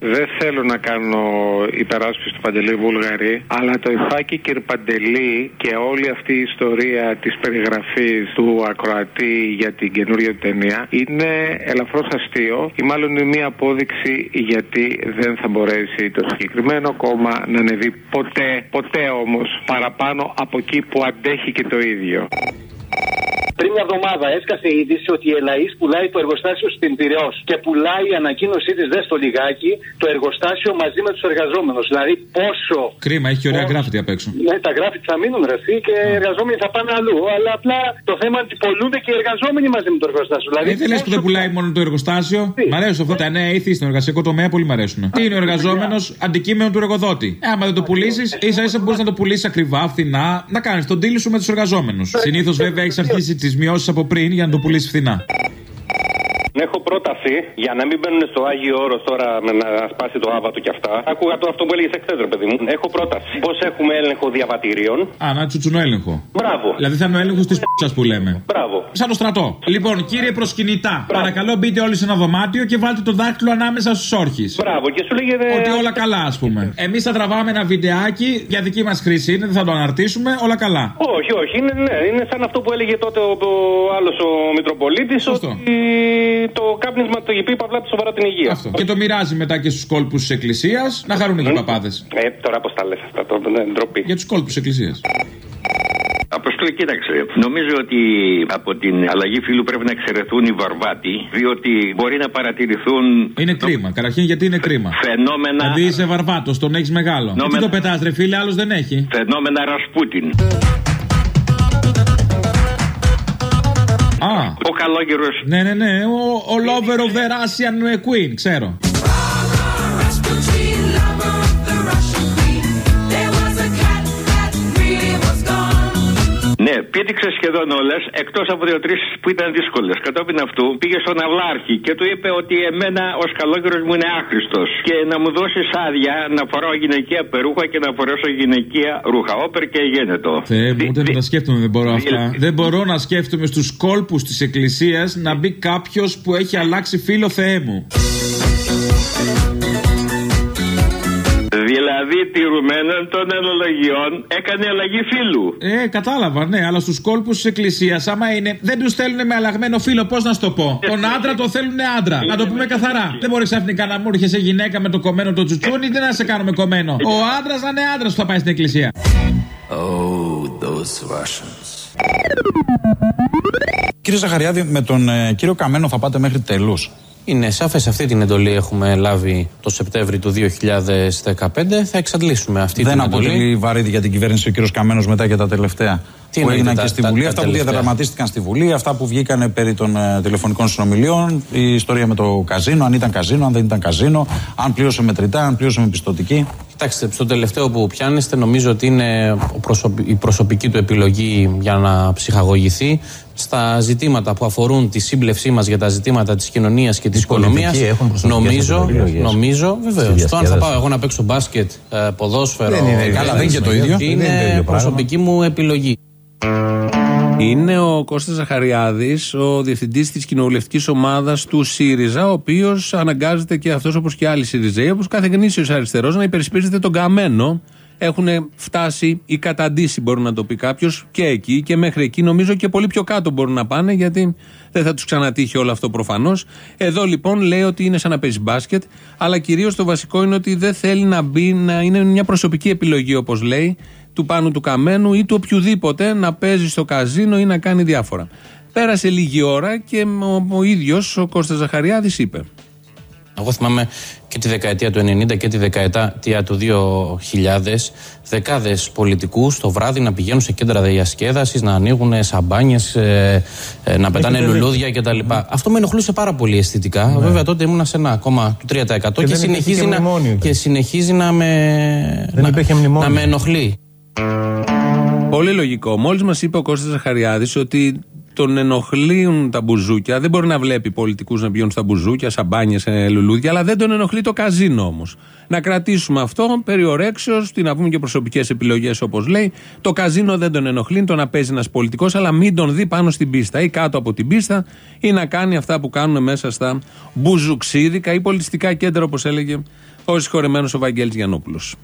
Δεν θέλω να κάνω υπεράσπιση του Παντελή Βουλγαρή, αλλά το υφάκι Κυρπαντελή και όλη αυτή η ιστορία της περιγραφής του ακροατή για την καινούργια ταινία είναι ελαφρώς αστείο ή μάλλον είναι μια απόδειξη γιατί δεν θα μπορέσει το συγκεκριμένο κόμμα να ανεβεί ποτέ, ποτέ όμως παραπάνω από εκεί που αντέχει και το ίδιο. Πριν μια εβδομάδα έσκασε η είδηση ότι η Ελαή πουλάει το εργοστάσιο στην Πυραιός και πουλάει η ανακοίνωσή της δες στο λιγάκι το εργοστάσιο μαζί με τους εργαζόμενους. Δηλαδή πόσο. Κρίμα, έχει και ωραία γράφητη απ' έξω. Ναι, τα γράφη θα μείνουν ρευστοί και οι εργαζόμενοι θα πάνε αλλού. Αλλά απλά το θέμα είναι ότι πολλούνται και οι εργαζόμενοι μαζί με το εργοστάσιο. Δηλαδή, Ε, δεν λες που δεν πουλάει μόνο το εργοστάσιο. Μ' αρέσουν αυτά τα νέα ήθη στον εργασιακό τομέα, πολύ μ' αρέσουν. Τι είναι ο εργαζόμενος; Αντικείμενο του εργοδότη. Ε, άμα δεν το πουλήσεις, ίσα ίσα μπορείς να το πουλήσεις ακριβά, φθηνά, να κάνεις τον τίλι σου με τους εργαζόμενους. Συνήθως βέβαια έχεις αρχίσει τις μειώσεις από πριν για να το πουλήσεις φθηνά. Έχω πρόταση για να μην μπαίνουν στο Άγιο Όρος τώρα με να σπάσει το άβατο και αυτά. Άκουγα το αυτό που έλεγες εχθές, ρε παιδί μου. Έχω πρόταση. Πώς έχουμε έλεγχο διαβατηρίων. Α, να τσουτσουνό έλεγχο. Μπράβο. Δηλαδή θα είναι ο έλεγχος της π***ας που λέμε. Μπράβο. Σαν το στρατό. Λοιπόν, κύριε προσκυνητά, παρακαλώ μπείτε όλοι σε ένα δωμάτιο και βάλτε το δάχτυλο ανάμεσα στους όρχε. Μπράβο. Και σου λέγε. Ότι όλα καλά, ας πούμε. Εμείς θα τραβάμε ένα βιντεάκι για δική μας χρήση είναι, δεν θα το αναρτήσουμε, όλα καλά. Όχι, όχι. Είναι, ναι, είναι σαν αυτό που έλεγε τότε ο, ο άλλος ο Μητροπολίτης. Ότι το κάπνισμα το γηπεί παυλά σοβαρά την υγεία. Αυτό. Και το μοιράζει μετά και στους κόλπους της Εκκλησίας να χαρούν και οι παπάδες. Ε, τώρα πώς τα λες αυτά, το, ναι, ντροπή. Για τους κόλπους της Εκκλησίας. Αποστολή, κοίταξε. Νομίζω ότι από την αλλαγή φύλου πρέπει να εξαιρεθούν οι βαρβάτοι, διότι μπορεί να παρατηρηθούν. Είναι κρίμα. Καταρχήν γιατί είναι κρίμα; Φαινόμενα. Δηλαδή είσαι βαρβάτος, τον έχεις μεγάλο. Νόμε- Τι το πετάς, ρε φίλε, άλλος δεν έχει; Φαινόμενα Ρασπούτιν. Ο καλόγερος. Ναι, ναι, ναι. Ο, ο lover of the Russian queen, ξέρω. Ναι, πήδηξε σχεδόν όλες, εκτός από δύο-τρει που ήταν δύσκολες. Κατόπιν αυτού πήγε στον Αυλάρχη και του είπε ότι εμένα ο σκαλόγερο μου είναι άχρηστος. Και να μου δώσεις άδεια να φοράω γυναικεία περούχα και να φορέσω γυναικεία ρούχα. Όπερ και γένετο. Θεέ μου, ούτε να τα σκέφτομαι, δεν μπορώ αυτά. Δεν μπορώ να σκέφτομαι στους κόλπους της Εκκλησίας να μπει κάποιος που έχει αλλάξει φίλο Θεέ μου. Δηλαδή, τηρουμένων των ενολογιών έκανε αλλαγή φίλου. Ε, κατάλαβα, ναι, αλλά στους κόλπους της Εκκλησίας, άμα είναι. Δεν τους θέλουν με αλλαγμένο φίλο, πώς να σου το πω; Τον άντρα το θέλουν άντρα. Να το πούμε καθαρά. Δεν μπορεί ξαφνικά να μου έρχεσαι γυναίκα με το κομμένο το τσουτσούνι, δεν να σε κάνουμε κομμένο. Ο άντρας να είναι άντρας που θα πάει στην Εκκλησία. Oh, those Russians. Κύριε Ζαχαριάδη, με τον ε, κύριο Καμένο θα πάτε μέχρι τελού. Είναι σαφές αυτή την εντολή έχουμε λάβει το Σεπτέμβρη του 2015. Θα εξαντλήσουμε αυτή Δεν την εντολή. αποτελεί βαρύδι για την κυβέρνηση ο κύριος Καμένος μετά και τα τελευταία Τι που εννοείται έγιναν τα- και στη τα- Βουλή. τα αυτά που τελευταία; διαδραματίστηκαν στη Βουλή, αυτά που βγήκανε περί των ε, τηλεφωνικών συνομιλιών, η ιστορία με το καζίνο, αν ήταν καζίνο, αν δεν ήταν καζίνο, αν πλήρωσε μετρητά, αν πλήρωσε με πιστοτική. Κοιτάξτε, στο τελευταίο που πιάνεστε, νομίζω ότι είναι ο προσωπ- η προσωπική του επιλογή για να ψυχαγωγηθεί. Στα ζητήματα που αφορούν τη σύμπλευσή μας για τα ζητήματα της κοινωνίας και της οικονομία, πολιτικοί έχουν προσωπικές νομίζω, επιλογές. νομίζω Στη βεβαίως. Το αν θα διασκέδαση. πάω εγώ να παίξω μπάσκετ, ε, ποδόσφαιρο. Δεν είναι- τέννις, καλά, δεν είναι και το ίδιο. Δεν είναι το Είναι ίδιο προσωπική μου επιλογή. Είναι ο Κώστας Ζαχαριάδης, ο διευθυντής της κοινοβουλευτικής ομάδας του ΣΥΡΙΖΑ, ο οποίος αναγκάζεται και αυτός όπως και άλλοι ΣΥΡΙΖΑΙ, όπως κάθε γνήσιος αριστερός, να υπερισπίζεται τον καμένο. Έχουν φτάσει ή καταντήσεις, μπορεί να το πει κάποιος, και εκεί και μέχρι εκεί. Νομίζω και πολύ πιο κάτω μπορούν να πάνε, γιατί δεν θα τους ξανατύχει όλο αυτό προφανώς. Εδώ λοιπόν λέει ότι είναι σαν να παίζει μπάσκετ, αλλά κυρίως το βασικό είναι ότι δεν θέλει να μπει, να είναι μια προσωπική επιλογή, όπως λέει, του Πάνου του Καμένου ή του οποιοδήποτε να παίζει στο καζίνο ή να κάνει διάφορα. Πέρασε λίγη ώρα και ο, ο ίδιος ο Κώστας Ζαχαριάδης είπε. Εγώ θυμάμαι και τη δεκαετία του 90 και τη δεκαετία του 2000 δεκάδες πολιτικούς το βράδυ να πηγαίνουν σε κέντρα διασκέδασης, να ανοίγουν σαμπάνιες, ε, ε, να πετάνε Έχετε λουλούδια κτλ. Αυτό με ενοχλούσε πάρα πολύ αισθητικά. Βέβαια τότε ήμουν σε ένα κόμμα του 3% και, δεν υπήρχε συνεχίζει, και να, μνημόνιο. και συνεχίζει να με, να, να με ενοχλεί. Πολύ λογικό. Μόλις μας είπε ο Κώστας Ζαχαριάδης ότι τον ενοχλούν τα μπουζούκια. Δεν μπορεί να βλέπει πολιτικούς να πηγαίνουν στα μπουζούκια, σαμπάνιε, ε, λουλούδια, αλλά δεν τον ενοχλεί το καζίνο όμως. Να κρατήσουμε αυτό περιορέξεως, τι να πούμε και προσωπικές επιλογές όπως λέει. Το καζίνο δεν τον ενοχλεί, το να παίζει ένας πολιτικός, αλλά μην τον δει πάνω στην πίστα ή κάτω από την πίστα ή να κάνει αυτά που κάνουν μέσα στα μπουζουξίδικα ή πολιτιστικά κέντρα, όπως έλεγε ο συγχωρεμένος ο Βαγγέλης Γιαννόπουλος.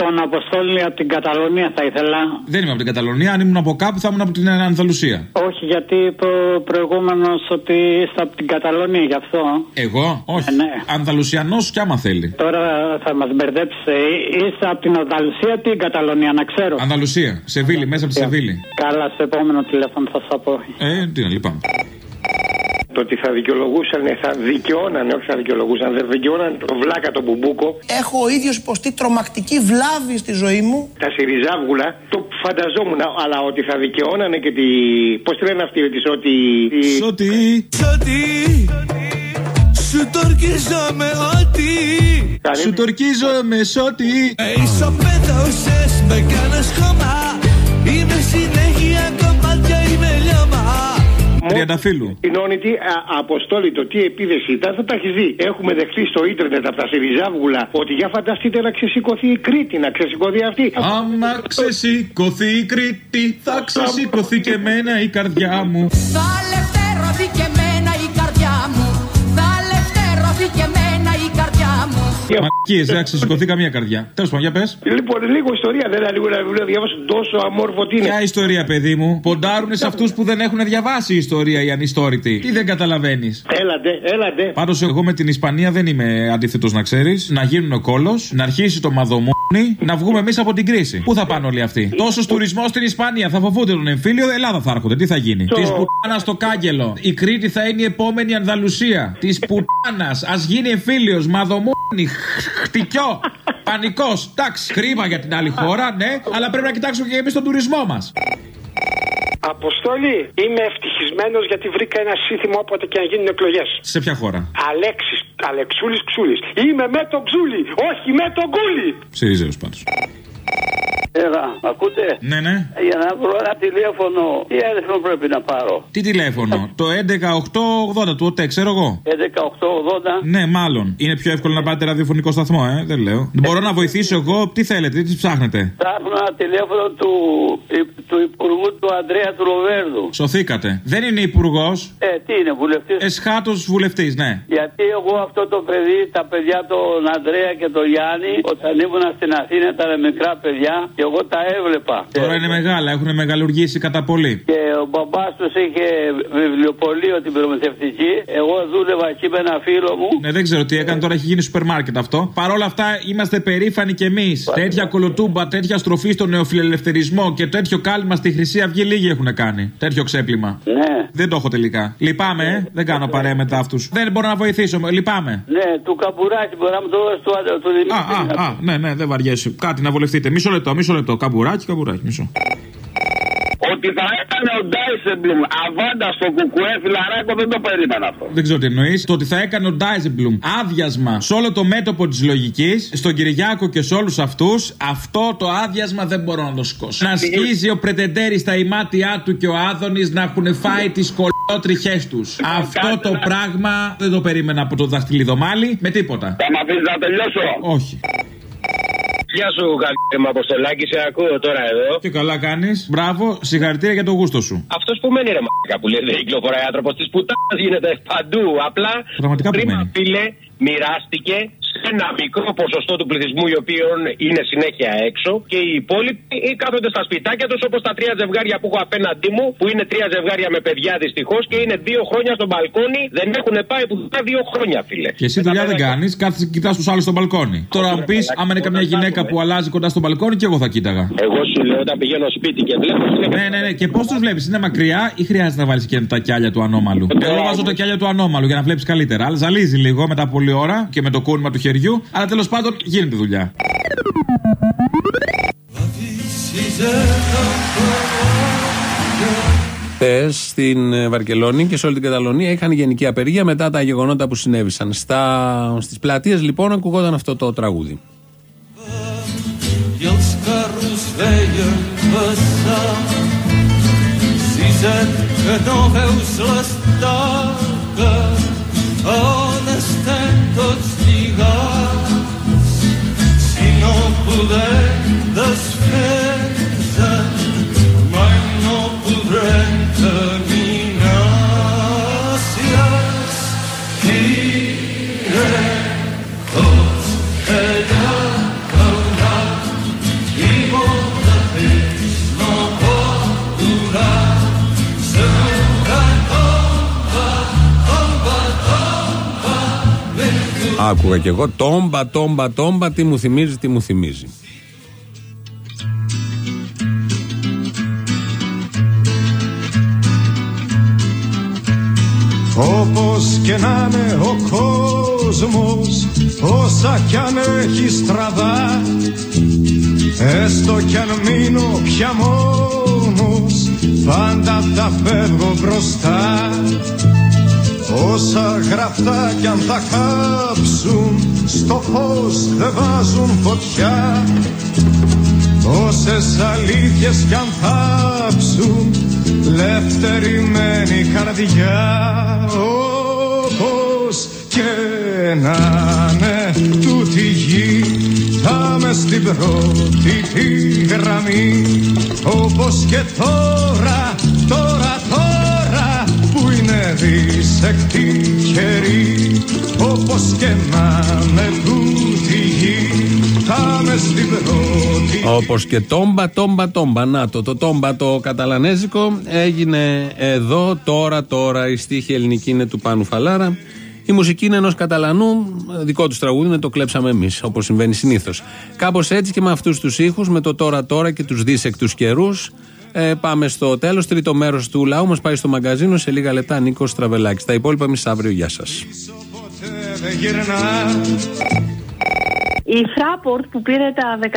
Τον Αποστόλη από την Καταλωνία θα ήθελα. Δεν είμαι από την Καταλωνία. Αν ήμουν από κάπου, θα ήμουν από την Ανδαλουσία. Όχι, γιατί είπε ο προηγούμενος ότι είστε από την Καταλωνία, γι' αυτό. Εγώ, όχι. ναι. Ανδαλουσιανός κι άμα θέλει. Τώρα θα μας μπερδέψετε. Είστε από την Ανδαλουσία ή την Καταλωνία, να ξέρω. Ανδαλουσία. Σεβίλη, μέσα από τη Σεβίλη. Καλά, στο επόμενο τηλέφωνο θα σας πω. Ε, τι να λυπάμαι. Το ότι θα δικαιολογούσαν, θα δικαιώνανε, όχι θα δικαιολογούσαν, δεν δικαιώναν το βλάκα τον Μπουμπούκο. Έχω ο ίδιος υποστεί τρομακτική βλάβη στη ζωή μου. Τα Σιριζάβγουλα, το φανταζόμουν, αλλά ότι θα δικαιώνανε και τη. Πώς τη λένε αυτή, τη Σότι. Σότι. Σότι. Σου τορκίζομαι ότι. Σου τορκίζομαι, Σότι. Ισοπαίδωσες με κάνες χώμα. Τριανταφύλου. Κοινώνητη, αποστόλη το τι επίδεση ήταν, θα τα έχεις δει. Έχουμε δεχτεί στο ίντερνετ από τα Σιριζάβγουλα ότι για φανταστείτε να ξεσηκωθεί η Κρήτη, να ξεσηκωθεί αυτή. Άμα ξεσηκωθεί η Κρήτη, θα ξεσηκωθεί και εμένα η καρδιά μου. Θα ελευθερωθεί και εμένα Μακίε, δεν θα ξεσηκωθεί καμία καρδιά. Τέλος πάντων, για πες. Λοιπόν, λίγο ιστορία, δεν είναι λίγο ένα βιβλίο διάβασα τόσο αμόρφο τι είναι. Ποια ιστορία, παιδί μου; Ποντάρουν σε αυτούς που δεν έχουν διαβάσει ιστορία οι ανιστόρητοι. Τι δεν καταλαβαίνεις; Έλατε, έλατε. Πάντως, εγώ με την Ισπανία δεν είμαι αντίθετος να ξέρεις. Να γίνουν ο κόλος, να αρχίσει το μαδομούνι, να βγούμε εμείς από την κρίση. Πού θα πάνε όλοι αυτοί; Τόσο τουρισμό στην Ισπανία θα φοβούνται τον εμφύλιο, Ελλάδα θα έρχονται. Τι θα γίνει; Το- Της πουτάνας στο κάγκελο. Η Κρήτη θα είναι η επόμενη Ανδαλουσία. Της πουτάνας. Α γίνει εμφύλιος, μαδομούνι, χτυκιό. Πανικός. Εντάξει, κρίμα για την άλλη χώρα, ναι, αλλά πρέπει να κοιτάξουμε και εμείς τον τουρισμό μας. Αποστόλη, είμαι ευτυχισμένος γιατί βρήκα ένα σύνθημα όποτε και αν γίνουν εκλογές. Σε ποια χώρα; Αλέξης, Αλεξούλης Ξούλης. Είμαι με τον Ξούλη, όχι με τον Κούλη. Σιριζέο πάντως. Έλα, ακούτε; Ναι, ναι. Για να βρω ένα τηλέφωνο, τι αριθμό πρέπει να πάρω; Τι τηλέφωνο; το 11880 του ΟΤΕ, ξέρω εγώ. 11880. Ναι, μάλλον. Είναι πιο εύκολο να πάτε ραδιοφωνικό σταθμό, ε. Δεν λέω. Μπορώ να βοηθήσω εγώ. Τι θέλετε, τι ψάχνετε; Ψάχνω ένα τηλέφωνο του, του Υπουργού του Ανδρέα του Ροβέρδου. Σωθήκατε. Δεν είναι υπουργός. Ε, τι είναι, βουλευτής; Εσχάτο βουλευτής, ναι. Γιατί εγώ αυτό το παιδί, τα παιδιά τον Ανδρέα και τον Γιάννη, όταν ήμουν στην Αθήνα ήταν μικρά παιδιά και εγώ τα έβλεπα. Τώρα είναι μεγάλα, έχουν μεγαλουργήσει κατά πολύ. Και ο μπαμπάς τους είχε βιβλιοπωλείο την προμηθευτική. Εγώ δούλευα εκεί με ένα φίλο μου. Ναι, δεν ξέρω τι έκανε, τώρα έχει γίνει σούπερ μάρκετ αυτό. Παρ' όλα αυτά είμαστε περήφανοι κι εμείς. Τέτοια κολοτούμπα, τέτοια στροφή στον νεοφιλελευθερισμό και τέτοιο κάλυμα στη Χρυσή Αυγή λίγοι έχουν κάνει. Τέτοιο ξέπλυμα. Ναι. Δεν το έχω τελικά. Λυπάμαι, ε. δεν κάνω παρέα με αυτούς. Δεν μπορώ να βοηθήσω, λυπάμαι. Ναι, του καμπουράκι μπορεί να μου το δώσει του, του Δημήτρη. Α, α, ναι, ναι, δεν βαριέσαι. Κάτι να βολευτείτε. Μισό λεπτό, μισό λεπτό. Καμπουράκι, καμπουράκι, μισό. Ότι θα έκανε ο Ντάισεμπλουμ αβάντα στο κουκουέ φιλαράκο δεν το περίμενα αυτό. Δεν ξέρω τι εννοείς. Το ότι θα έκανε ο Ντάιζεμπλουμ άδειασμα σε όλο το μέτωπο της λογικής, στον Κυριάκο και σε όλους αυτούς, αυτό το άδειασμα δεν μπορώ να το σηκώσω. Να σκίζει ο Πρετεντέρης στα ημάτια του και ο Άδωνης να έχουν φάει τις κολότριχές τους. Αυτό το πράγμα δεν το περίμενα από το δαχτυλιδομάλι με τίποτα. Θα με αφήσει να τελειώσω; Όχι. Γεια σου, καλή μου Αποστολάκη, σε ακούω τώρα εδώ. Και καλά κάνεις. Μπράβο, συγχαρητήρια για το γούστο σου. Αυτός που μένει ρε μαλάκα που λέει δεν κυκλοφοράει άνθρωπος της πουτάνα γίνεται παντού. Απλά Πραγματικά που κρίμα, μένει. φίλε, μοιράστηκε σε ένα μικρό ποσοστό του πληθυσμού οι οποίοι είναι συνέχεια έξω και οι υπόλοιποι ή κάθονται στα σπιτάκια τους όπως τα τρία ζευγάρια που έχω απέναντί μου που είναι τρία ζευγάρια με παιδιά δυστυχώς και είναι δύο χρόνια στο μπαλκόνι δεν έχουν πάει πουθενά δύο χρόνια φίλε. Και εσύ δουλειά δεν κάνεις, κάθεσαι και κοιτάς τους άλλους στο μπαλκόνι. Τώρα μου πεις, άμα είναι καμιά γυναίκα που αλλάζει κοντά στο μπαλκόνι, και εγώ θα κοίταγα. Εγώ σου λέω όταν πηγαίνω σπίτι και βλέπω. Ναι, ναι, ναι. Και πώς τους βλέπεις, είναι μακριά ή χρειάζεται να βάλεις και τα κιάλια του ανώμαλου; Εγώ βάζω τα κιάλια του ανώμαλου για να βλέπεις καλύτερα. Αλλά ζαλίζει λίγο μετά από πολλή ώρα και με το κούνημα του χεριού. Αλλά τέλος πάντων γίνεται δουλειά. Χθες στην ε, Βαρκελόνη και σε όλη την Καταλωνία είχαν γενική απεργία μετά τα γεγονότα που συνέβησαν. Στα, στις πλατείες λοιπόν ακουγόταν αυτό το τραγούδι. da Si não puder despedir Άκουγα κι εγώ. Τόμπα, τόμπα, τόμπα. Τι μου θυμίζει, τι μου θυμίζει. Όπως και να είναι ο κόσμος Όσα κι αν έχει στραβά Έστω κι αν μείνω πια μόνος Πάντα τα φεύγω μπροστά Όσα γραφτά κι αν τα κάψουν Στο φως δεν βάζουν φωτιά. Όσες αλήθειες κι αν θάψουν Λευτερημένη καρδιά. Όπως και να είναι τούτη η γη Θα με στην πρώτη τη γραμμή. Όπως και τώρα, τώρα, τώρα Που είναι δίσεκτη καιρή Όπως και να είναι τούτη η γη Θα με στην πρώτη Όπως και τόμπα, τόμπα, τόμπα. Να το, το τόμπα το καταλανέζικο έγινε εδώ, τώρα, τώρα. Η στίχη ελληνική είναι του Πάνου Φαλάρα. Η μουσική είναι ενός Καταλανού, δικό τους τραγούδι, είναι το κλέψαμε εμείς, όπως συμβαίνει συνήθως. Κάπως έτσι και με αυτούς τους ήχους, με το τώρα, τώρα και τους δίσεκτους καιρούς, ε, πάμε στο τέλος. Τρίτο μέρος του λαού μας πάει στο μαγκαζίνο σε λίγα λεπτά. Νίκος Τραβελάκης. Τα υπόλοιπα εμείς αύριο. Γεια σας. Δεν γυρνά Η Fraport που πήρε τα 14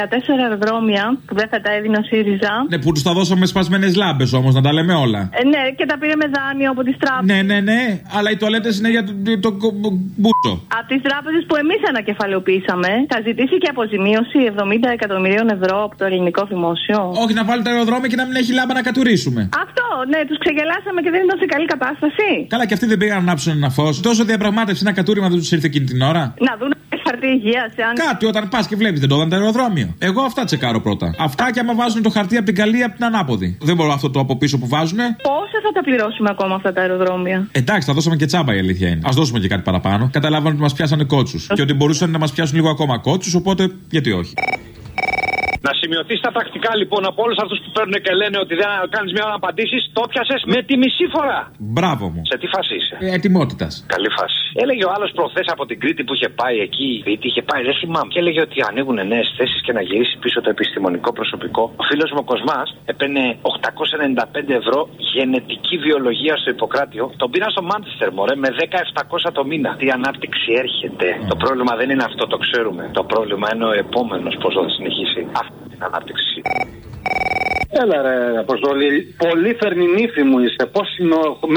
αεροδρόμια που δεν θα τα έδινε ο ΣΥΡΙΖΑ. Ναι, που τους τα δώσαμε σπασμένες λάμπες όμως, να τα λέμε όλα. Ε, ναι, και τα πήρε με δάνειο από τις τράπεζες. Ναι, ναι, ναι, αλλά οι τουαλέτες είναι για το, το, το μπούτσο. Από τις τράπεζες που εμείς ανακεφαλαιοποιήσαμε, θα ζητήσει και αποζημίωση 70 εκατομμυρίων ευρώ από το ελληνικό δημόσιο. Όχι, να βάλει τα αεροδρόμια και να μην έχει λάμπα να κατουρίσουμε. Αυτό, ναι, τους ξεγελάσαμε και δεν ήταν σε καλή κατάσταση. Καλά, και αυτοί δεν πήγαν να ανάψουν ένα φως. Τόσο διαπραγμάτευση, ένα κατούριμα δεν τους ήρθε εκείνη την ώρα. Να δουν χαρτί υγεία. Αν... Κάτι όταν πας και βλέπεις δεν το έδωσαν το αεροδρόμιο. Εγώ αυτά τσεκάρω πρώτα. Αυτά και άμα βάζουν το χαρτί από την καλή από την ανάποδη. Δεν μπορώ αυτό το από πίσω που βάζουνε. Πόσα θα τα πληρώσουμε ακόμα αυτά τα αεροδρόμια; Εντάξει, θα δώσαμε και τσάμπα η αλήθεια είναι. Α δώσουμε και κάτι παραπάνω. Καταλάβανε ότι μας πιάσανε κότσους. Και ότι μπορούσαν να μας πιάσουν λίγο ακόμα κότσους, οπότε γιατί όχι. Να σημειωθείς στα πρακτικά λοιπόν από όλους αυτούς που παίρνουν και λένε ότι δεν κάνεις μια ώρα να απαντήσεις, το πιασε με τη μισή φορά. Μπράβο μου. Σε τι φάση είσαι; Ε, Ετοιμότητας. Καλή φάση. Έλεγε ο άλλος προχθές από την Κρήτη που είχε πάει εκεί, Κρήτη, είχε πάει, δεν θυμάμαι. Και έλεγε ότι ανοίγουν νέες θέσεις και να γυρίσει πίσω το επιστημονικό προσωπικό. Ο φίλος μου ο Κοσμάς έπαιρνε 895 ευρώ γενετική βιολογία στο Ιπποκράτιο. Τον πήρα στο Μάντσεστερ, μωρέ, με 10-700 το μήνα. Τι ανάπτυξη έρχεται. Το πρόβλημα δεν είναι αυτό, το ξέρουμε. Το πρόβλημα είναι ο επόμενος πώς θα συνεχίσει αυτή την ανάπτυξη. Έλα ρε Αποστολή, πολύ φερμινήθη μου είσαι. Πόσε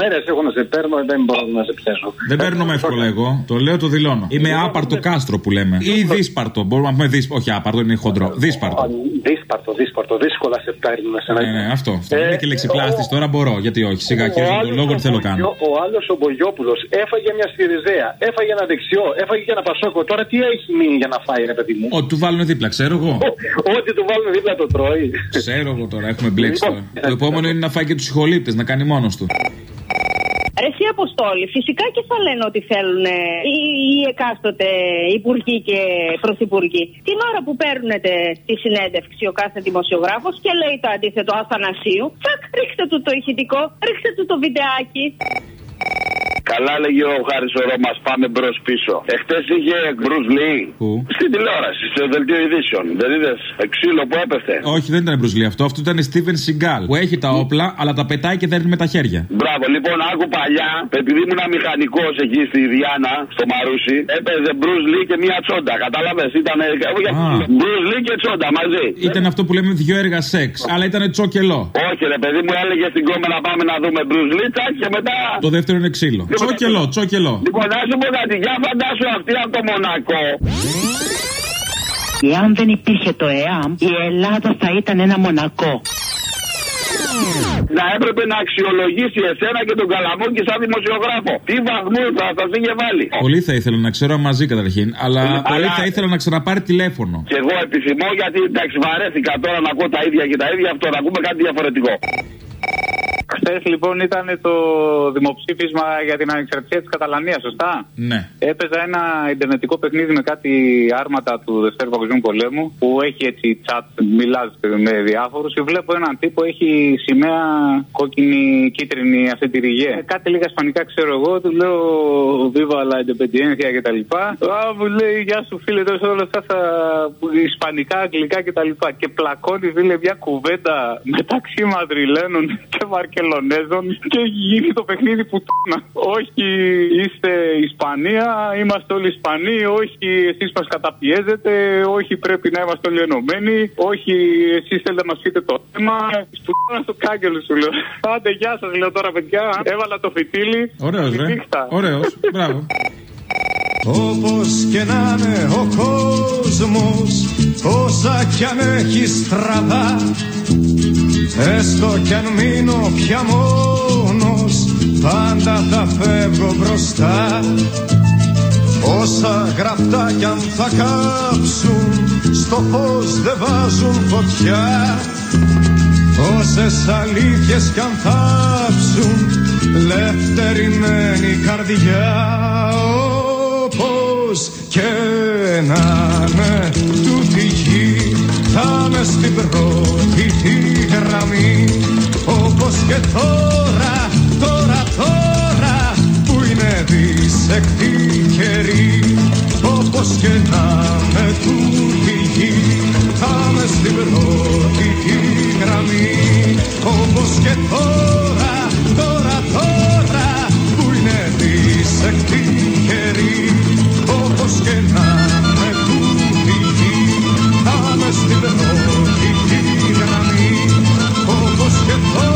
μέρες έχω να σε παίρνω, δεν μπορώ να σε πιάσω. Δεν παίρνω εύκολα εγώ. Το λέω, το δηλώνω. Είμαι άπαρτο κάστρο που λέμε. Ή δύσπαρτο. Μπορούμε να πούμε δύσπαρτο. Όχι άπαρτο, είναι χοντρό. Δύσπαρτο. Δύσπαρτο, δύσπαρτο. Δύσκολα σε παίρνουμε σε ένα. Ναι, ναι, αυτό. αυτό. Είναι και λεξιπλάστης τώρα μπορώ. Γιατί όχι. Σιγά και τον λόγο τι θέλω κάνω. Ο άλλος ο Μπογιόπουλος έφαγε μια Σιριζέα, έφαγε ένα δεξιό, έφαγε και ένα Πασόκο. Τώρα τι έχει μείνει για να φάει, ρε παιδί μου; Ότι του βάλουν δίπλα, ξέρω εγώ. Ό,τι του βάλουν δίπλα το τρώει. Ξέρω εγώ τώρα, έχουμε μπλέξει τώρα. Το επόμενο είναι να φάει και τους συγχολήπτες, να κάνει μόνος του. Ρε εσύ Αποστόλη, φυσικά και θα λένε ότι θέλουν οι, οι εκάστοτε υπουργοί και πρωθυπουργοί. Την ώρα που παίρνουν τη συνέντευξη ο κάθε δημοσιογράφος και λέει το αντίθετο Αθανασίου, τσακ, ρίξτε του το ηχητικό, ρίξτε του το βιντεάκι. Καλά λέγει ο Χάρης ο Ρώμας, πάμε μπρος πίσω. Εχθές είχε Bruce Lee στην τηλεόραση, στο δελτίο ειδήσεων. Δεν είδες ξύλο που έπεφτε; Όχι, δεν ήταν Bruce Lee αυτό. Αυτό ήταν Steven Seagal που έχει τα όπλα, αλλά τα πετάει και δέρνει με τα χέρια. Μπράβο, λοιπόν, άκου παλιά, επειδή ήμουν μηχανικός εκεί στη Διάνα, στο Μαρούσι, έπαιζε Bruce Lee και μία τσόντα. Κατάλαβες, ήταν. Bruce Lee και τσόντα μαζί. Ήταν αυτό που λέμε δυο έργα σεξ, αλλά ήταν τσόκελό. Όχι, ρε παιδί μου, έλεγε στην κόμμα να πάμε να δούμε Bruce Lee, τσακ, και μετά. Το δεύτερο είναι ξύλο. Τσόκελό, τσόκελό. Λοιπόν, να σου πω κάτι, για φαντάσου αυτή από το Μονακό. Εάν δεν υπήρχε το ΕΑΜ, η Ελλάδα θα ήταν ένα μονακό. Να έπρεπε να αξιολογήσει εσένα και τον Καλαμούκη σαν δημοσιογράφο. Τι βαθμού θα σας είχε βάλει. Πολύ θα ήθελα να ξέρω μαζί καταρχήν, αλλά Ε, πολύ αλλά- θα ήθελα να ξαναπάρει τηλέφωνο. Και εγώ επιθυμώ γιατί εντάξει βαρέθηκα τώρα να ακούω τα ίδια και τα ίδια αυτό, να ακούμε κάτι διαφορετικό. Χθες λοιπόν ήταν το δημοψήφισμα για την ανεξαρτησία της Καταλανίας, σωστά; Ναι. Έπαιζα ένα ιντερνετικό παιχνίδι με κάτι άρματα του Δευτέρου Παγκοσμίου Πολέμου που έχει έτσι τσάτ, μιλάς με διάφορους και βλέπω έναν τύπο έχει σημαία κόκκινη, κίτρινη αυτή τη ριγέ. Ε, Κάτι λίγα ισπανικά ξέρω εγώ, του λέω Viva la independencia και τα λοιπά. Α, μου λέει Γεια σου φίλε, τώρα όλα αυτά θα... ισπανικά, αγγλικά και τα λοιπά. Και πλακώνει φίλε μια κουβέντα μεταξύ Μαδριλένων και Βαρκελονέζων και έχει γίνει το παιχνίδι που τούνα. Όχι είστε Ισπανία, είμαστε όλοι Ισπανοί, όχι εσείς μας καταπιέζετε, όχι πρέπει να είμαστε όλοι ενωμένοι, όχι εσείς θέλετε να μας πείτε το θέμα. Σπουδάω στο κάγκελο σου λέω. Άντε γεια σας λέω τώρα παιδιά, έβαλα το φυτίλι. Ωραίος, ρε. Νύχτα. Ωραίος. Μπράβο. Όπως και να είναι ο κόσμος Όσα κι αν έχει στραβά Έστω κι αν μείνω πια μόνος Πάντα θα φεύγω μπροστά. Όσα γραφτά κι αν θα κάψουν Στο φως δεν βάζουν φωτιά. Όσες αλήθειες κι αν θάψουν Λευτερημένη καρδιά. Όπως και να με τούτη κοιτάμε στην πρώτη τη γραμμή όπως και τώρα, τώρα, τώρα που είναι δυσεκτή καιρή. Όπως και να με τούτη γη κοιτάμε στην πρώτη τη γραμμή. Όπως και τώρα, τώρα, τώρα που είναι δυσεκτή καιρή. Όπως και να με τη δρόμη, τη γραμμή, όπως και τώρα.